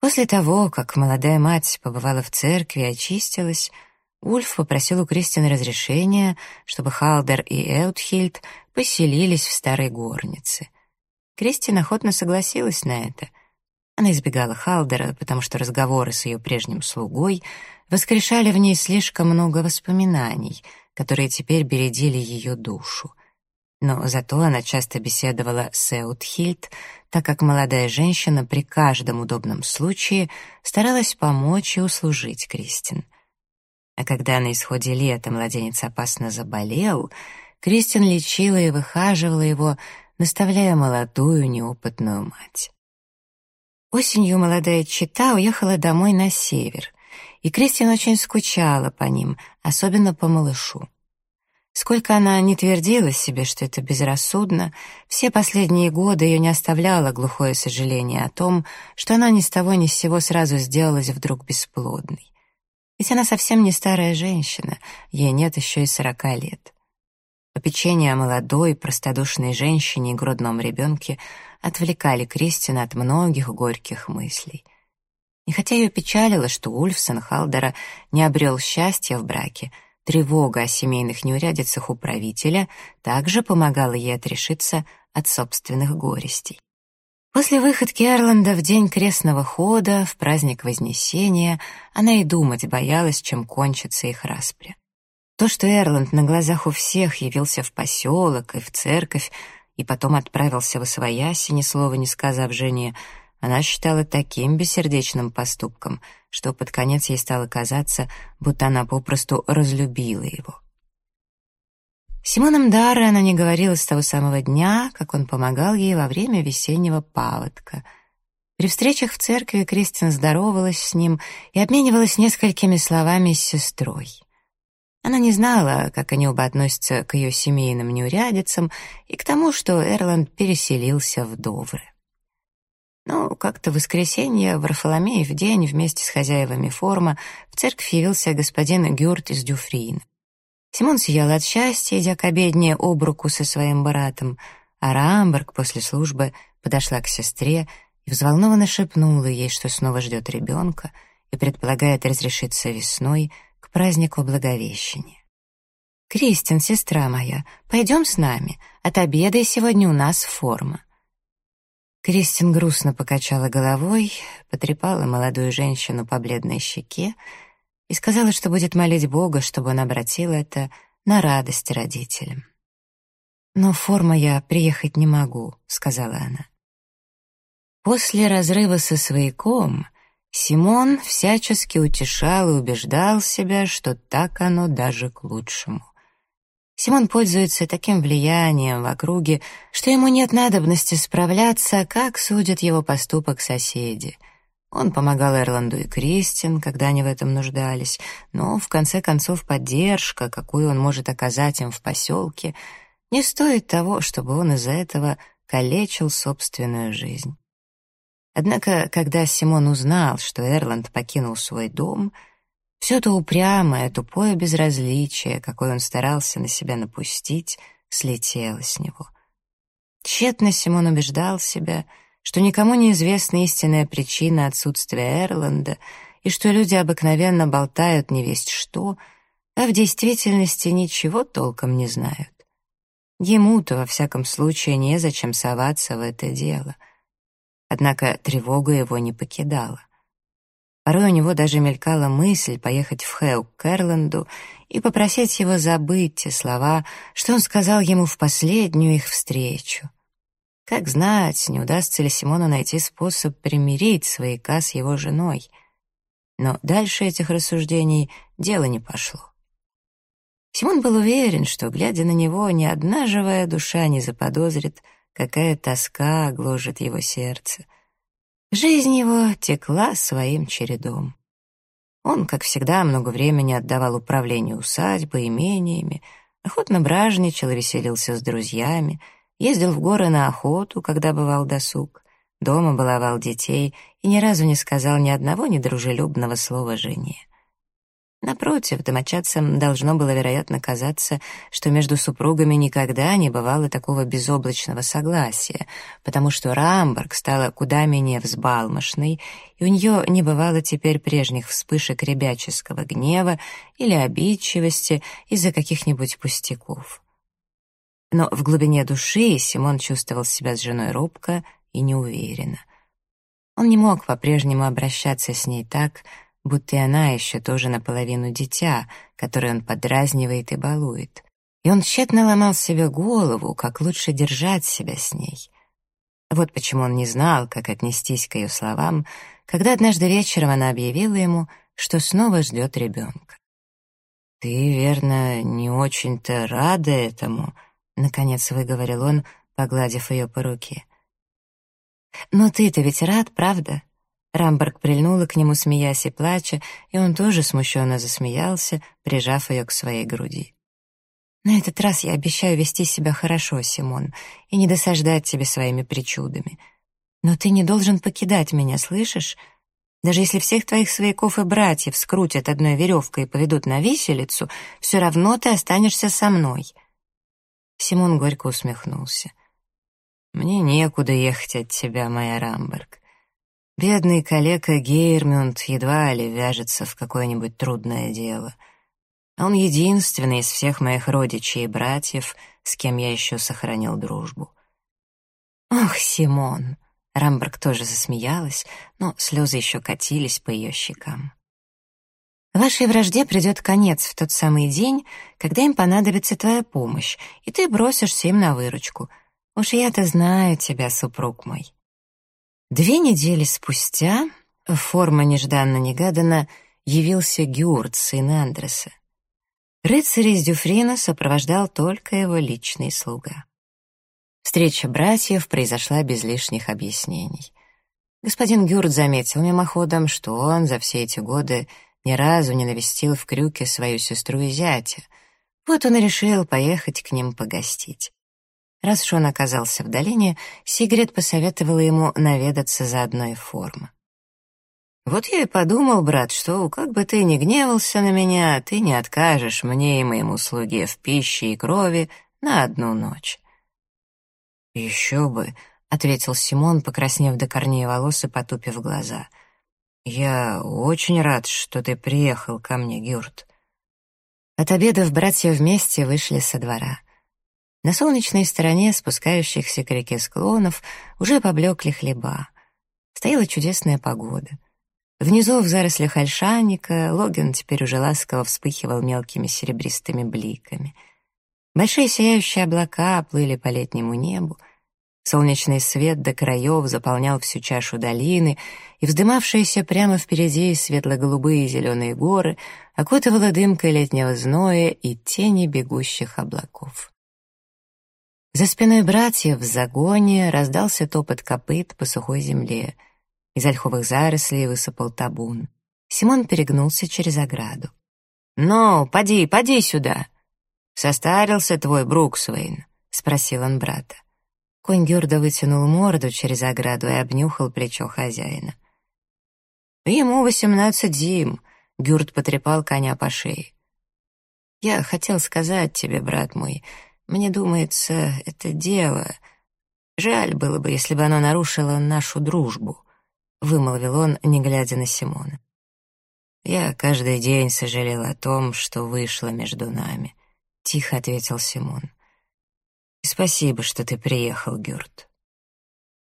После того, как молодая мать побывала в церкви и очистилась, Ульф попросил у Кристин разрешения, чтобы Халдер и Эутхильд поселились в старой горнице. Кристин охотно согласилась на это. Она избегала Халдера, потому что разговоры с ее прежним слугой воскрешали в ней слишком много воспоминаний, которые теперь бередили ее душу — но зато она часто беседовала с Эутхильд, так как молодая женщина при каждом удобном случае старалась помочь и услужить Кристин. А когда на исходе лета младенец опасно заболел, Кристин лечила и выхаживала его, наставляя молодую неопытную мать. Осенью молодая чита уехала домой на север, и Кристин очень скучала по ним, особенно по малышу. Сколько она не твердила себе, что это безрассудно, все последние годы ее не оставляло глухое сожаление о том, что она ни с того ни с сего сразу сделалась вдруг бесплодной. Ведь она совсем не старая женщина, ей нет еще и сорока лет. Попечение о молодой, простодушной женщине и грудном ребенке отвлекали Кристина от многих горьких мыслей. И хотя ее печалило, что Ульф Халдера не обрел счастья в браке, Тревога о семейных неурядицах у правителя также помогала ей отрешиться от собственных горестей. После выходки Эрланда в день крестного хода, в праздник Вознесения, она и думать боялась, чем кончится их распря. То, что Эрланд на глазах у всех явился в поселок и в церковь, и потом отправился в Освояси, ни слова не сказав жене, она считала таким бессердечным поступком, что под конец ей стало казаться, будто она попросту разлюбила его. Симоном Дарре она не говорила с того самого дня, как он помогал ей во время весеннего паводка. При встречах в церкви Кристин здоровалась с ним и обменивалась несколькими словами с сестрой. Она не знала, как они оба относятся к ее семейным неурядицам и к тому, что Эрланд переселился в Довры. Но как-то в воскресенье, в Варфоломеев день, вместе с хозяевами форума, в церковь явился господин Гюрт из Дюфрин. Симон сиял от счастья, идя к обедне об руку со своим братом, а Рамберг после службы подошла к сестре и взволнованно шепнула ей, что снова ждет ребенка и предполагает разрешиться весной к празднику Благовещения. «Кристин, сестра моя, пойдем с нами, отобедай сегодня у нас форма». Кристин грустно покачала головой, потрепала молодую женщину по бледной щеке и сказала, что будет молить Бога, чтобы он обратил это на радость родителям. «Но форма я приехать не могу», — сказала она. После разрыва со свояком Симон всячески утешал и убеждал себя, что так оно даже к лучшему. Симон пользуется таким влиянием в округе, что ему нет надобности справляться, как судят его поступок соседи. Он помогал Эрланду и Кристин, когда они в этом нуждались, но, в конце концов, поддержка, какую он может оказать им в поселке, не стоит того, чтобы он из-за этого калечил собственную жизнь. Однако, когда Симон узнал, что Эрланд покинул свой дом — все то упрямое, тупое безразличие, какое он старался на себя напустить, слетело с него. Тщетно Симон убеждал себя, что никому не известна истинная причина отсутствия Эрланда и что люди обыкновенно болтают не весть что, а в действительности ничего толком не знают. Ему-то, во всяком случае, незачем соваться в это дело. Однако тревога его не покидала. Порой у него даже мелькала мысль поехать в Хэу к Эрленду и попросить его забыть те слова, что он сказал ему в последнюю их встречу. Как знать, не удастся ли Симону найти способ примирить свояка с его женой. Но дальше этих рассуждений дело не пошло. Симон был уверен, что, глядя на него, ни одна живая душа не заподозрит, какая тоска гложет его сердце — Жизнь его текла своим чередом. Он, как всегда, много времени отдавал управлению усадьбой, имениями, охотно бражничал и веселился с друзьями, ездил в горы на охоту, когда бывал досуг, дома баловал детей и ни разу не сказал ни одного недружелюбного слова жене. Напротив, домочадцам должно было, вероятно, казаться, что между супругами никогда не бывало такого безоблачного согласия, потому что Рамберг стала куда менее взбалмошной, и у нее не бывало теперь прежних вспышек ребяческого гнева или обидчивости из-за каких-нибудь пустяков. Но в глубине души Симон чувствовал себя с женой робко и неуверенно. Он не мог по-прежнему обращаться с ней так, будто и она еще тоже наполовину дитя, которое он подразнивает и балует. И он тщетно ломал себе голову, как лучше держать себя с ней. Вот почему он не знал, как отнестись к ее словам, когда однажды вечером она объявила ему, что снова ждет ребенка. «Ты, верно, не очень-то рада этому», — наконец выговорил он, погладив ее по руке. «Но ты-то ведь рад, правда?» Рамберг прильнула к нему, смеясь и плача, и он тоже смущенно засмеялся, прижав ее к своей груди. «На этот раз я обещаю вести себя хорошо, Симон, и не досаждать тебе своими причудами. Но ты не должен покидать меня, слышишь? Даже если всех твоих свояков и братьев скрутят одной веревкой и поведут на виселицу, все равно ты останешься со мной». Симон горько усмехнулся. «Мне некуда ехать от тебя, моя Рамберг. Бедный коллега Гейрмюнд едва ли вяжется в какое-нибудь трудное дело. Он единственный из всех моих родичей и братьев, с кем я еще сохранил дружбу. «Ох, Симон!» Рамберг тоже засмеялась, но слезы еще катились по ее щекам. «Вашей вражде придет конец в тот самый день, когда им понадобится твоя помощь, и ты бросишься им на выручку. Уж я-то знаю тебя, супруг мой. Две недели спустя, форма нежданно-негаданно, явился Гюрт, сын Андреса. Рыцарь из Дюфрина сопровождал только его личный слуга. Встреча братьев произошла без лишних объяснений. Господин Гюрт заметил мимоходом, что он за все эти годы ни разу не навестил в Крюке свою сестру и зятя. Вот он и решил поехать к ним погостить. Раз уж он оказался в долине, Сигрид посоветовала ему наведаться за одной формы. «Вот я и подумал, брат, что, как бы ты ни гневался на меня, ты не откажешь мне и моему слуге в пище и крови на одну ночь». «Еще бы», — ответил Симон, покраснев до корней волос и потупив глаза. «Я очень рад, что ты приехал ко мне, Гюрт». От обеда братья вместе вышли со двора. На солнечной стороне спускающихся к реке склонов уже поблекли хлеба. Стояла чудесная погода. Внизу, в зарослях ольшанника, Логин теперь уже ласково вспыхивал мелкими серебристыми бликами. Большие сияющие облака плыли по летнему небу. Солнечный свет до краев заполнял всю чашу долины, и вздымавшиеся прямо впереди светло-голубые и зеленые горы окутывала дымкой летнего зноя и тени бегущих облаков. За спиной братьев в загоне раздался топот копыт по сухой земле. Из ольховых зарослей высыпал табун. Симон перегнулся через ограду. «Ну, поди, поди сюда!» «Состарился твой Бруксвейн?» — спросил он брата. Конь Гюрда вытянул морду через ограду и обнюхал плечо хозяина. «Ему восемнадцать зим», — Гюрд потрепал коня по шее. «Я хотел сказать тебе, брат мой, мне думается, это дело. Жаль было бы, если бы оно нарушило нашу дружбу», — вымолвил он, не глядя на Симона. «Я каждый день сожалел о том, что вышло между нами», — тихо ответил Симон. «Спасибо, что ты приехал, Гюрт».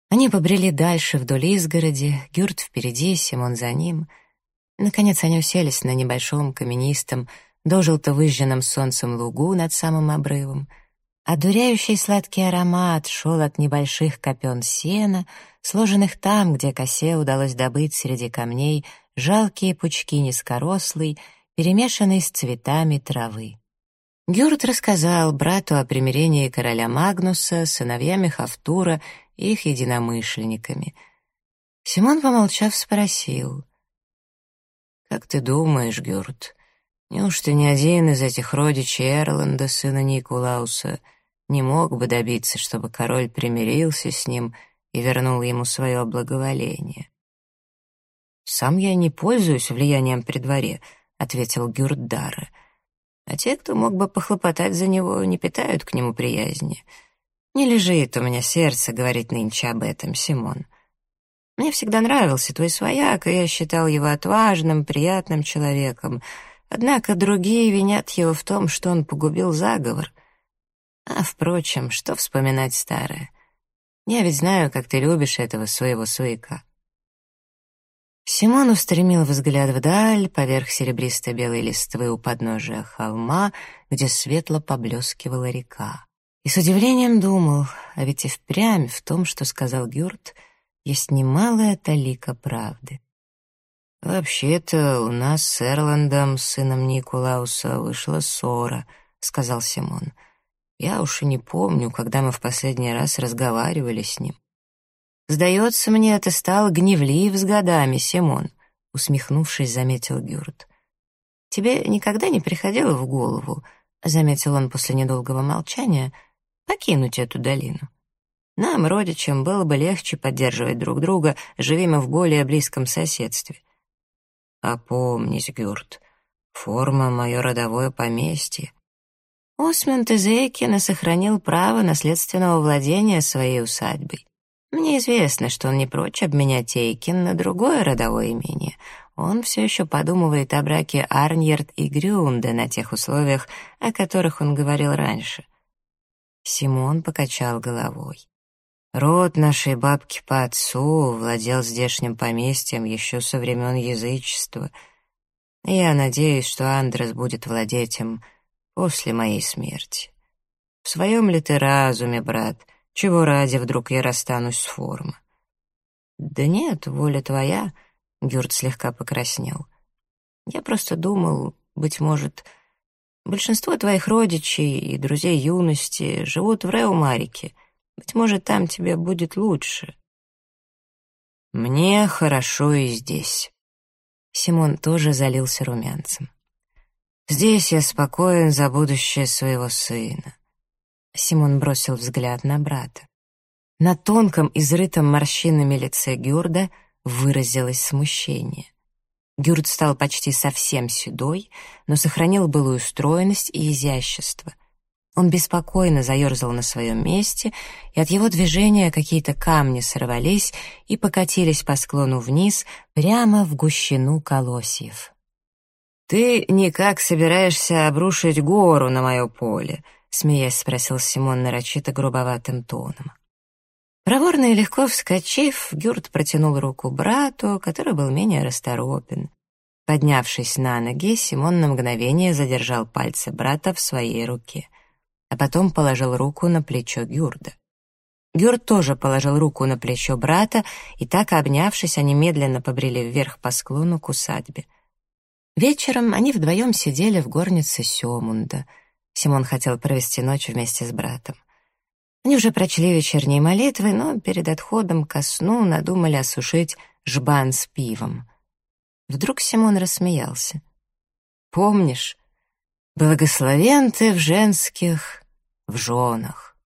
Они побрели дальше вдоль изгороди, Гюрт впереди, Симон за ним. Наконец они уселись на небольшом каменистом, дожелто выжженном солнцем лугу над самым обрывом. Одуряющий сладкий аромат шел от небольших копен сена, сложенных там, где косе удалось добыть среди камней жалкие пучки низкорослой, перемешанные с цветами травы. Гюрт рассказал брату о примирении короля Магнуса с сыновьями Хафтура и их единомышленниками. Симон, помолчав, спросил. «Как ты думаешь, Гюрт, неужто ни один из этих родичей Эрланда, сына Никулауса, не мог бы добиться, чтобы король примирился с ним и вернул ему свое благоволение?» «Сам я не пользуюсь влиянием при дворе», — ответил Гюрт Дара. — а те, кто мог бы похлопотать за него, не питают к нему приязни. Не лежит у меня сердце говорить нынче об этом, Симон. Мне всегда нравился твой свояк, и я считал его отважным, приятным человеком. Однако другие винят его в том, что он погубил заговор. А, впрочем, что вспоминать старое? Я ведь знаю, как ты любишь этого своего свояка. Симон устремил взгляд вдаль, поверх серебристо-белой листвы у подножия холма, где светло поблескивала река. И с удивлением думал, а ведь и впрямь в том, что сказал Гюрт, есть немалая талика правды. «Вообще-то у нас с Эрландом, сыном Никулауса, вышла ссора», — сказал Симон. «Я уж и не помню, когда мы в последний раз разговаривали с ним. «Сдается мне, это стал гневлив с годами, Симон», — усмехнувшись, заметил Гюрт. «Тебе никогда не приходило в голову, — заметил он после недолгого молчания, — покинуть эту долину? Нам, родичам, было бы легче поддерживать друг друга, живи мы в более близком соседстве». «Опомнись, Гюрт, форма — мое родовое поместье». Осмонд из Эйкина сохранил право наследственного владения своей усадьбой. Мне известно, что он не прочь обменять Эйкин на другое родовое имение. Он все еще подумывает о браке Арньерд и Грюнда на тех условиях, о которых он говорил раньше. Симон покачал головой. Род нашей бабки по отцу владел здешним поместьем еще со времен язычества. Я надеюсь, что Андрес будет владеть им после моей смерти. В своем ли ты разуме, брат, — чего ради вдруг я расстанусь с формой? Да нет, воля твоя, Гюрт слегка покраснел. Я просто думал, быть может, большинство твоих родичей и друзей юности живут в Реумарике. Быть может, там тебе будет лучше. Мне хорошо и здесь. Симон тоже залился румянцем. Здесь я спокоен за будущее своего сына. Симон бросил взгляд на брата. На тонком, изрытом морщинами лице Гюрда выразилось смущение. Гюрд стал почти совсем седой, но сохранил былую стройность и изящество. Он беспокойно заерзал на своем месте, и от его движения какие-то камни сорвались и покатились по склону вниз, прямо в гущину колосьев. «Ты никак собираешься обрушить гору на мое поле», смеясь спросил Симон нарочито грубоватым тоном. Проворно и легко вскочив, Гюрт протянул руку брату, который был менее расторопен. Поднявшись на ноги, Симон на мгновение задержал пальцы брата в своей руке, а потом положил руку на плечо Гюрда. Гюрт тоже положил руку на плечо брата, и так, обнявшись, они медленно побрели вверх по склону к усадьбе. Вечером они вдвоем сидели в горнице Сёмунда. Симон хотел провести ночь вместе с братом. Они уже прочли вечерние молитвы, но перед отходом ко сну надумали осушить жбан с пивом. Вдруг Симон рассмеялся. «Помнишь, благословен ты в женских, в женах».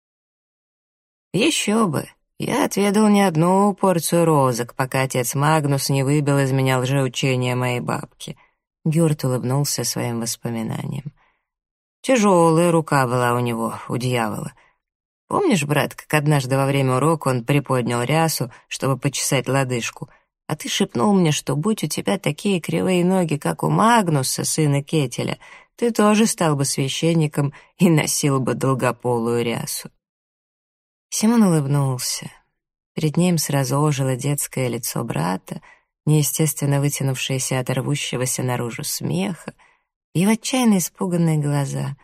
«Еще бы! Я отведал не одну порцию розок, пока отец Магнус не выбил из меня лжеучения моей бабки». Гюрт улыбнулся своим воспоминаниям. Тяжелая рука была у него, у дьявола. Помнишь, брат, как однажды во время урока он приподнял рясу, чтобы почесать лодыжку, а ты шепнул мне, что будь у тебя такие кривые ноги, как у Магнуса, сына Кетеля, ты тоже стал бы священником и носил бы долгополую рясу. Симон улыбнулся. Перед ним сразу ожило детское лицо брата, неестественно вытянувшееся от рвущегося наружу смеха, и в отчаянно испуганные глаза.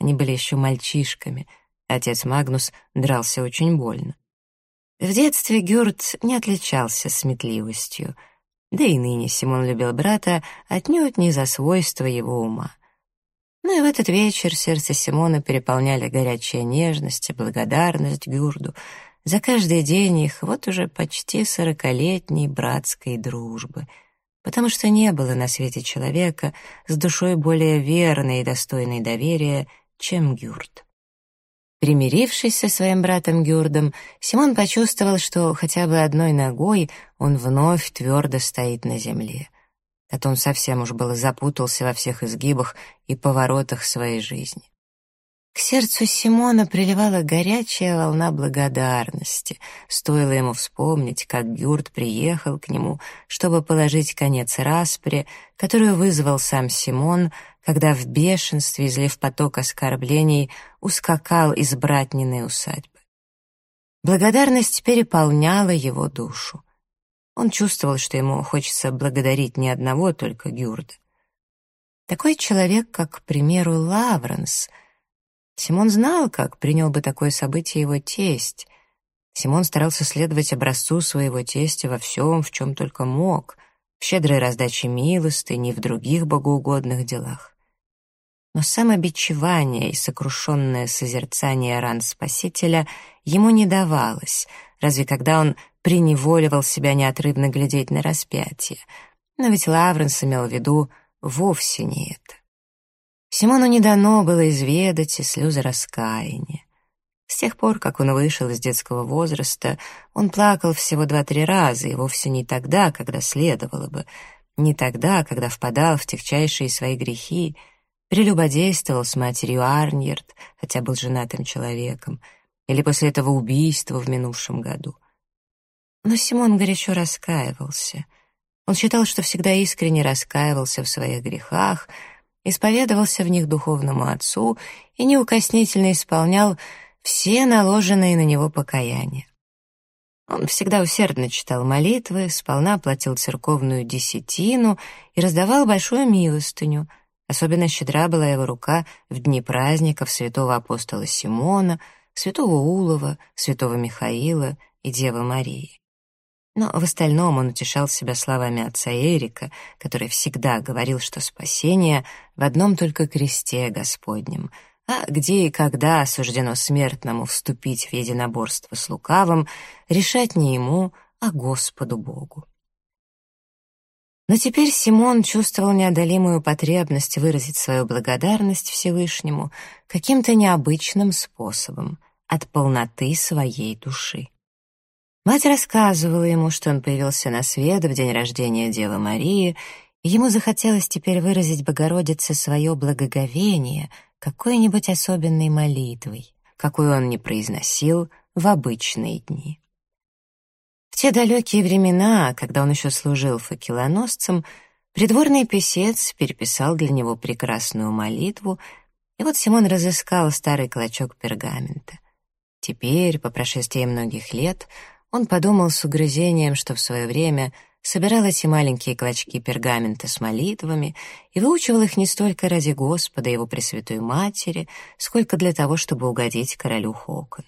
Они были еще мальчишками — Отец Магнус дрался очень больно. В детстве Гюрт не отличался сметливостью, да и ныне Симон любил брата отнюдь не за свойства его ума. Но и в этот вечер сердце Симона переполняли горячая нежность и благодарность Гюрду за каждый день их вот уже почти сорокалетней братской дружбы, потому что не было на свете человека с душой более верной и достойной доверия, чем Гюрд. Примирившись со своим братом Гюрдом, Симон почувствовал, что хотя бы одной ногой он вновь твердо стоит на земле. А то он совсем уж было запутался во всех изгибах и поворотах своей жизни. К сердцу Симона приливала горячая волна благодарности. Стоило ему вспомнить, как Гюрд приехал к нему, чтобы положить конец распре, которую вызвал сам Симон, когда в бешенстве, излив поток оскорблений, ускакал из братниной усадьбы. Благодарность переполняла его душу. Он чувствовал, что ему хочется благодарить не одного только Гюрда. Такой человек, как, к примеру, Лавренс. Симон знал, как принял бы такое событие его тесть. Симон старался следовать образцу своего тестя во всем, в чем только мог, в щедрой раздаче милостыни в других богоугодных делах. Но самобичевание и сокрушенное созерцание ран Спасителя ему не давалось, разве когда он приневоливал себя неотрывно глядеть на распятие. Но ведь Лавренс имел в виду вовсе не это. Симону не дано было изведать и слезы раскаяния. С тех пор, как он вышел из детского возраста, он плакал всего два-три раза, и вовсе не тогда, когда следовало бы, не тогда, когда впадал в тягчайшие свои грехи, прелюбодействовал с матерью Арньерд, хотя был женатым человеком, или после этого убийства в минувшем году. Но Симон горячо раскаивался. Он считал, что всегда искренне раскаивался в своих грехах, исповедовался в них духовному отцу и неукоснительно исполнял все наложенные на него покаяния. Он всегда усердно читал молитвы, сполна платил церковную десятину и раздавал большую милостыню — Особенно щедра была его рука в дни праздников святого апостола Симона, святого Улова, святого Михаила и Девы Марии. Но в остальном он утешал себя словами отца Эрика, который всегда говорил, что спасение в одном только кресте Господнем, а где и когда осуждено смертному вступить в единоборство с лукавым, решать не ему, а Господу Богу. Но теперь Симон чувствовал неодолимую потребность выразить свою благодарность Всевышнему каким-то необычным способом, от полноты своей души. Мать рассказывала ему, что он появился на свет в день рождения Девы Марии, и ему захотелось теперь выразить Богородице свое благоговение какой-нибудь особенной молитвой, какую он не произносил в обычные дни. В те далекие времена, когда он еще служил факелоносцем, придворный писец переписал для него прекрасную молитву, и вот Симон разыскал старый клочок пергамента. Теперь, по прошествии многих лет, он подумал с угрызением, что в свое время собирал эти маленькие клочки пергамента с молитвами и выучивал их не столько ради Господа и его Пресвятой Матери, сколько для того, чтобы угодить королю Хокону.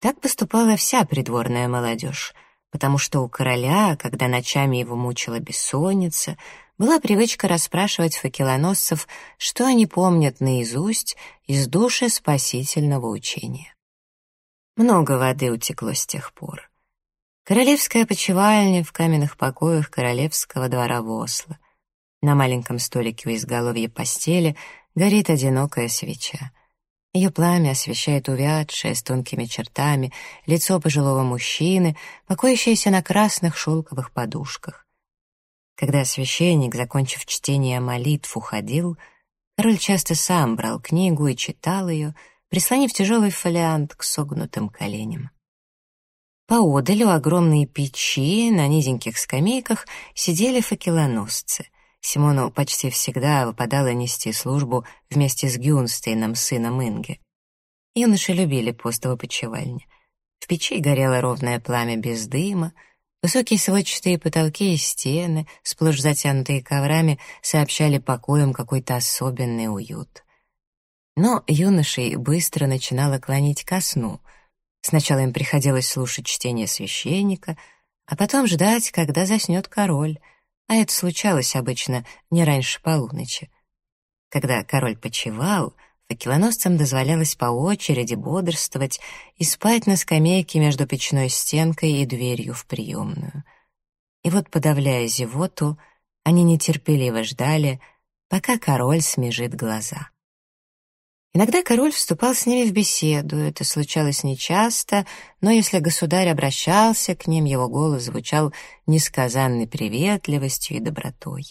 Так поступала вся придворная молодежь, потому что у короля, когда ночами его мучила бессонница, была привычка расспрашивать факелоносцев, что они помнят наизусть из души спасительного учения. Много воды утекло с тех пор. Королевская почевальня в каменных покоях королевского двора в Осло. На маленьком столике у изголовья постели горит одинокая свеча. Ее пламя освещает увядшее с тонкими чертами лицо пожилого мужчины, покоящееся на красных шелковых подушках. Когда священник, закончив чтение молитв, уходил, король часто сам брал книгу и читал ее, прислонив тяжелый фолиант к согнутым коленям. Поодаль у огромной печи на низеньких скамейках сидели факелоносцы — Симону почти всегда выпадало нести службу вместе с Гюнстейном, сыном Инги. Юноши любили пост в опочивальне. В печи горело ровное пламя без дыма, высокие сводчатые потолки и стены, сплошь затянутые коврами, сообщали покоям какой-то особенный уют. Но юношей быстро начинало клонить ко сну. Сначала им приходилось слушать чтение священника, а потом ждать, когда заснет король — а это случалось обычно не раньше полуночи. Когда король почевал, факелоносцам дозволялось по очереди бодрствовать и спать на скамейке между печной стенкой и дверью в приемную. И вот, подавляя зевоту, они нетерпеливо ждали, пока король смежит глаза. Иногда король вступал с ними в беседу, это случалось нечасто, но если государь обращался к ним, его голос звучал несказанной приветливостью и добротой.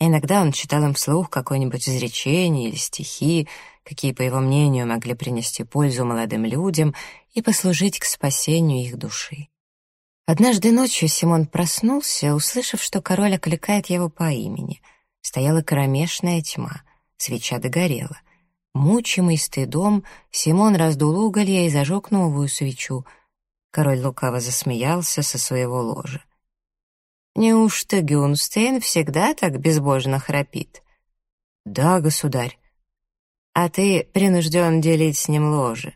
иногда он читал им вслух какое-нибудь изречение или стихи, какие, по его мнению, могли принести пользу молодым людям и послужить к спасению их души. Однажды ночью Симон проснулся, услышав, что король окликает его по имени. Стояла кромешная тьма, свеча догорела — Мучимый стыдом, Симон раздул уголья и зажег новую свечу. Король лукаво засмеялся со своего ложа. «Неужто Гюнстейн всегда так безбожно храпит?» «Да, государь». «А ты принужден делить с ним ложе.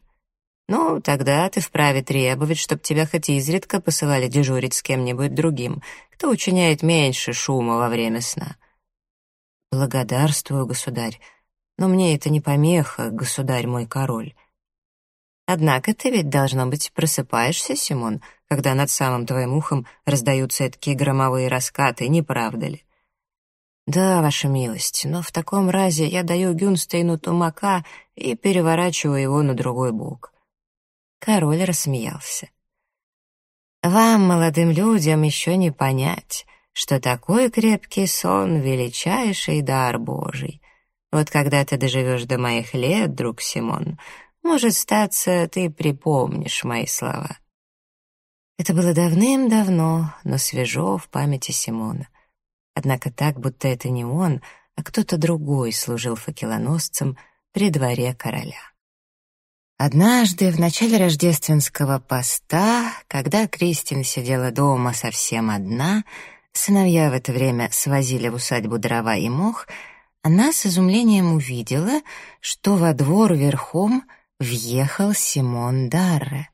Ну, тогда ты вправе требовать, чтоб тебя хоть изредка посылали дежурить с кем-нибудь другим, кто учиняет меньше шума во время сна». «Благодарствую, государь», но мне это не помеха, государь мой король. Однако ты ведь, должно быть, просыпаешься, Симон, когда над самым твоим ухом раздаются такие громовые раскаты, не правда ли? Да, ваша милость, но в таком разе я даю Гюнстейну тумака и переворачиваю его на другой бок. Король рассмеялся. Вам, молодым людям, еще не понять, что такой крепкий сон — величайший дар Божий. Вот когда ты доживешь до моих лет, друг Симон, может, статься, ты припомнишь мои слова». Это было давным-давно, но свежо в памяти Симона. Однако так, будто это не он, а кто-то другой служил факелоносцем при дворе короля. Однажды, в начале рождественского поста, когда Кристин сидела дома совсем одна, сыновья в это время свозили в усадьбу дрова и мох — она с изумлением увидела, что во двор верхом въехал Симон Дарре.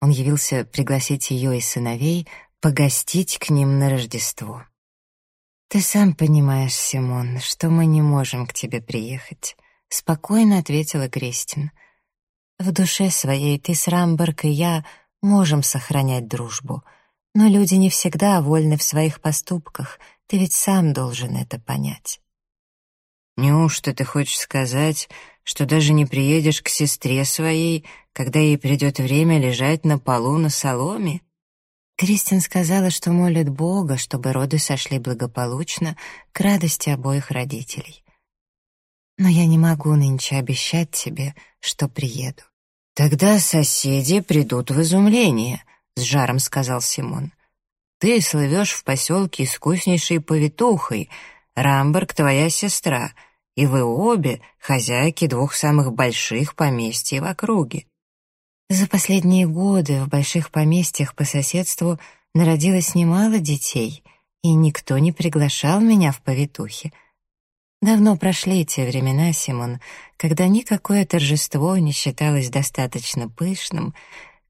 Он явился пригласить ее и сыновей погостить к ним на Рождество. «Ты сам понимаешь, Симон, что мы не можем к тебе приехать», — спокойно ответила Кристин. «В душе своей ты с Рамберг и я можем сохранять дружбу, но люди не всегда вольны в своих поступках, ты ведь сам должен это понять». Неужто ты хочешь сказать, что даже не приедешь к сестре своей, когда ей придет время лежать на полу на соломе? Кристин сказала, что молит Бога, чтобы роды сошли благополучно к радости обоих родителей. Но я не могу нынче обещать тебе, что приеду. Тогда соседи придут в изумление, с жаром сказал Симон. Ты слывешь в поселке искуснейшей повитухой, Рамберг твоя сестра — и вы обе хозяйки двух самых больших поместьй в округе. За последние годы в больших поместьях по соседству народилось немало детей, и никто не приглашал меня в повитухи. Давно прошли те времена, Симон, когда никакое торжество не считалось достаточно пышным,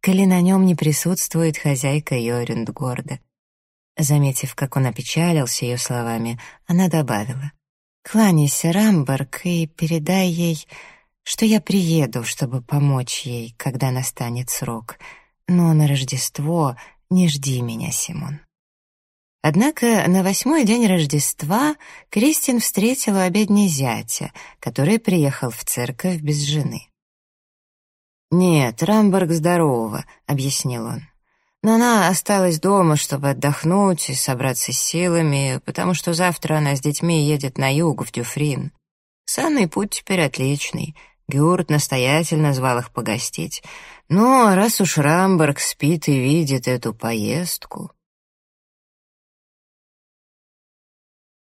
коли на нем не присутствует хозяйка Йорюндгорда. Заметив, как он опечалился ее словами, она добавила. «Кланяйся, Рамберг, и передай ей, что я приеду, чтобы помочь ей, когда настанет срок. Но на Рождество не жди меня, Симон». Однако на восьмой день Рождества Кристин встретила обедни зятя, который приехал в церковь без жены. «Нет, Рамберг здорова», — объяснил он. «Но она осталась дома, чтобы отдохнуть и собраться с силами, потому что завтра она с детьми едет на юг, в Дюфрин. Санный путь теперь отличный. Гюрт настоятельно звал их погостить. Но раз уж Рамберг спит и видит эту поездку...»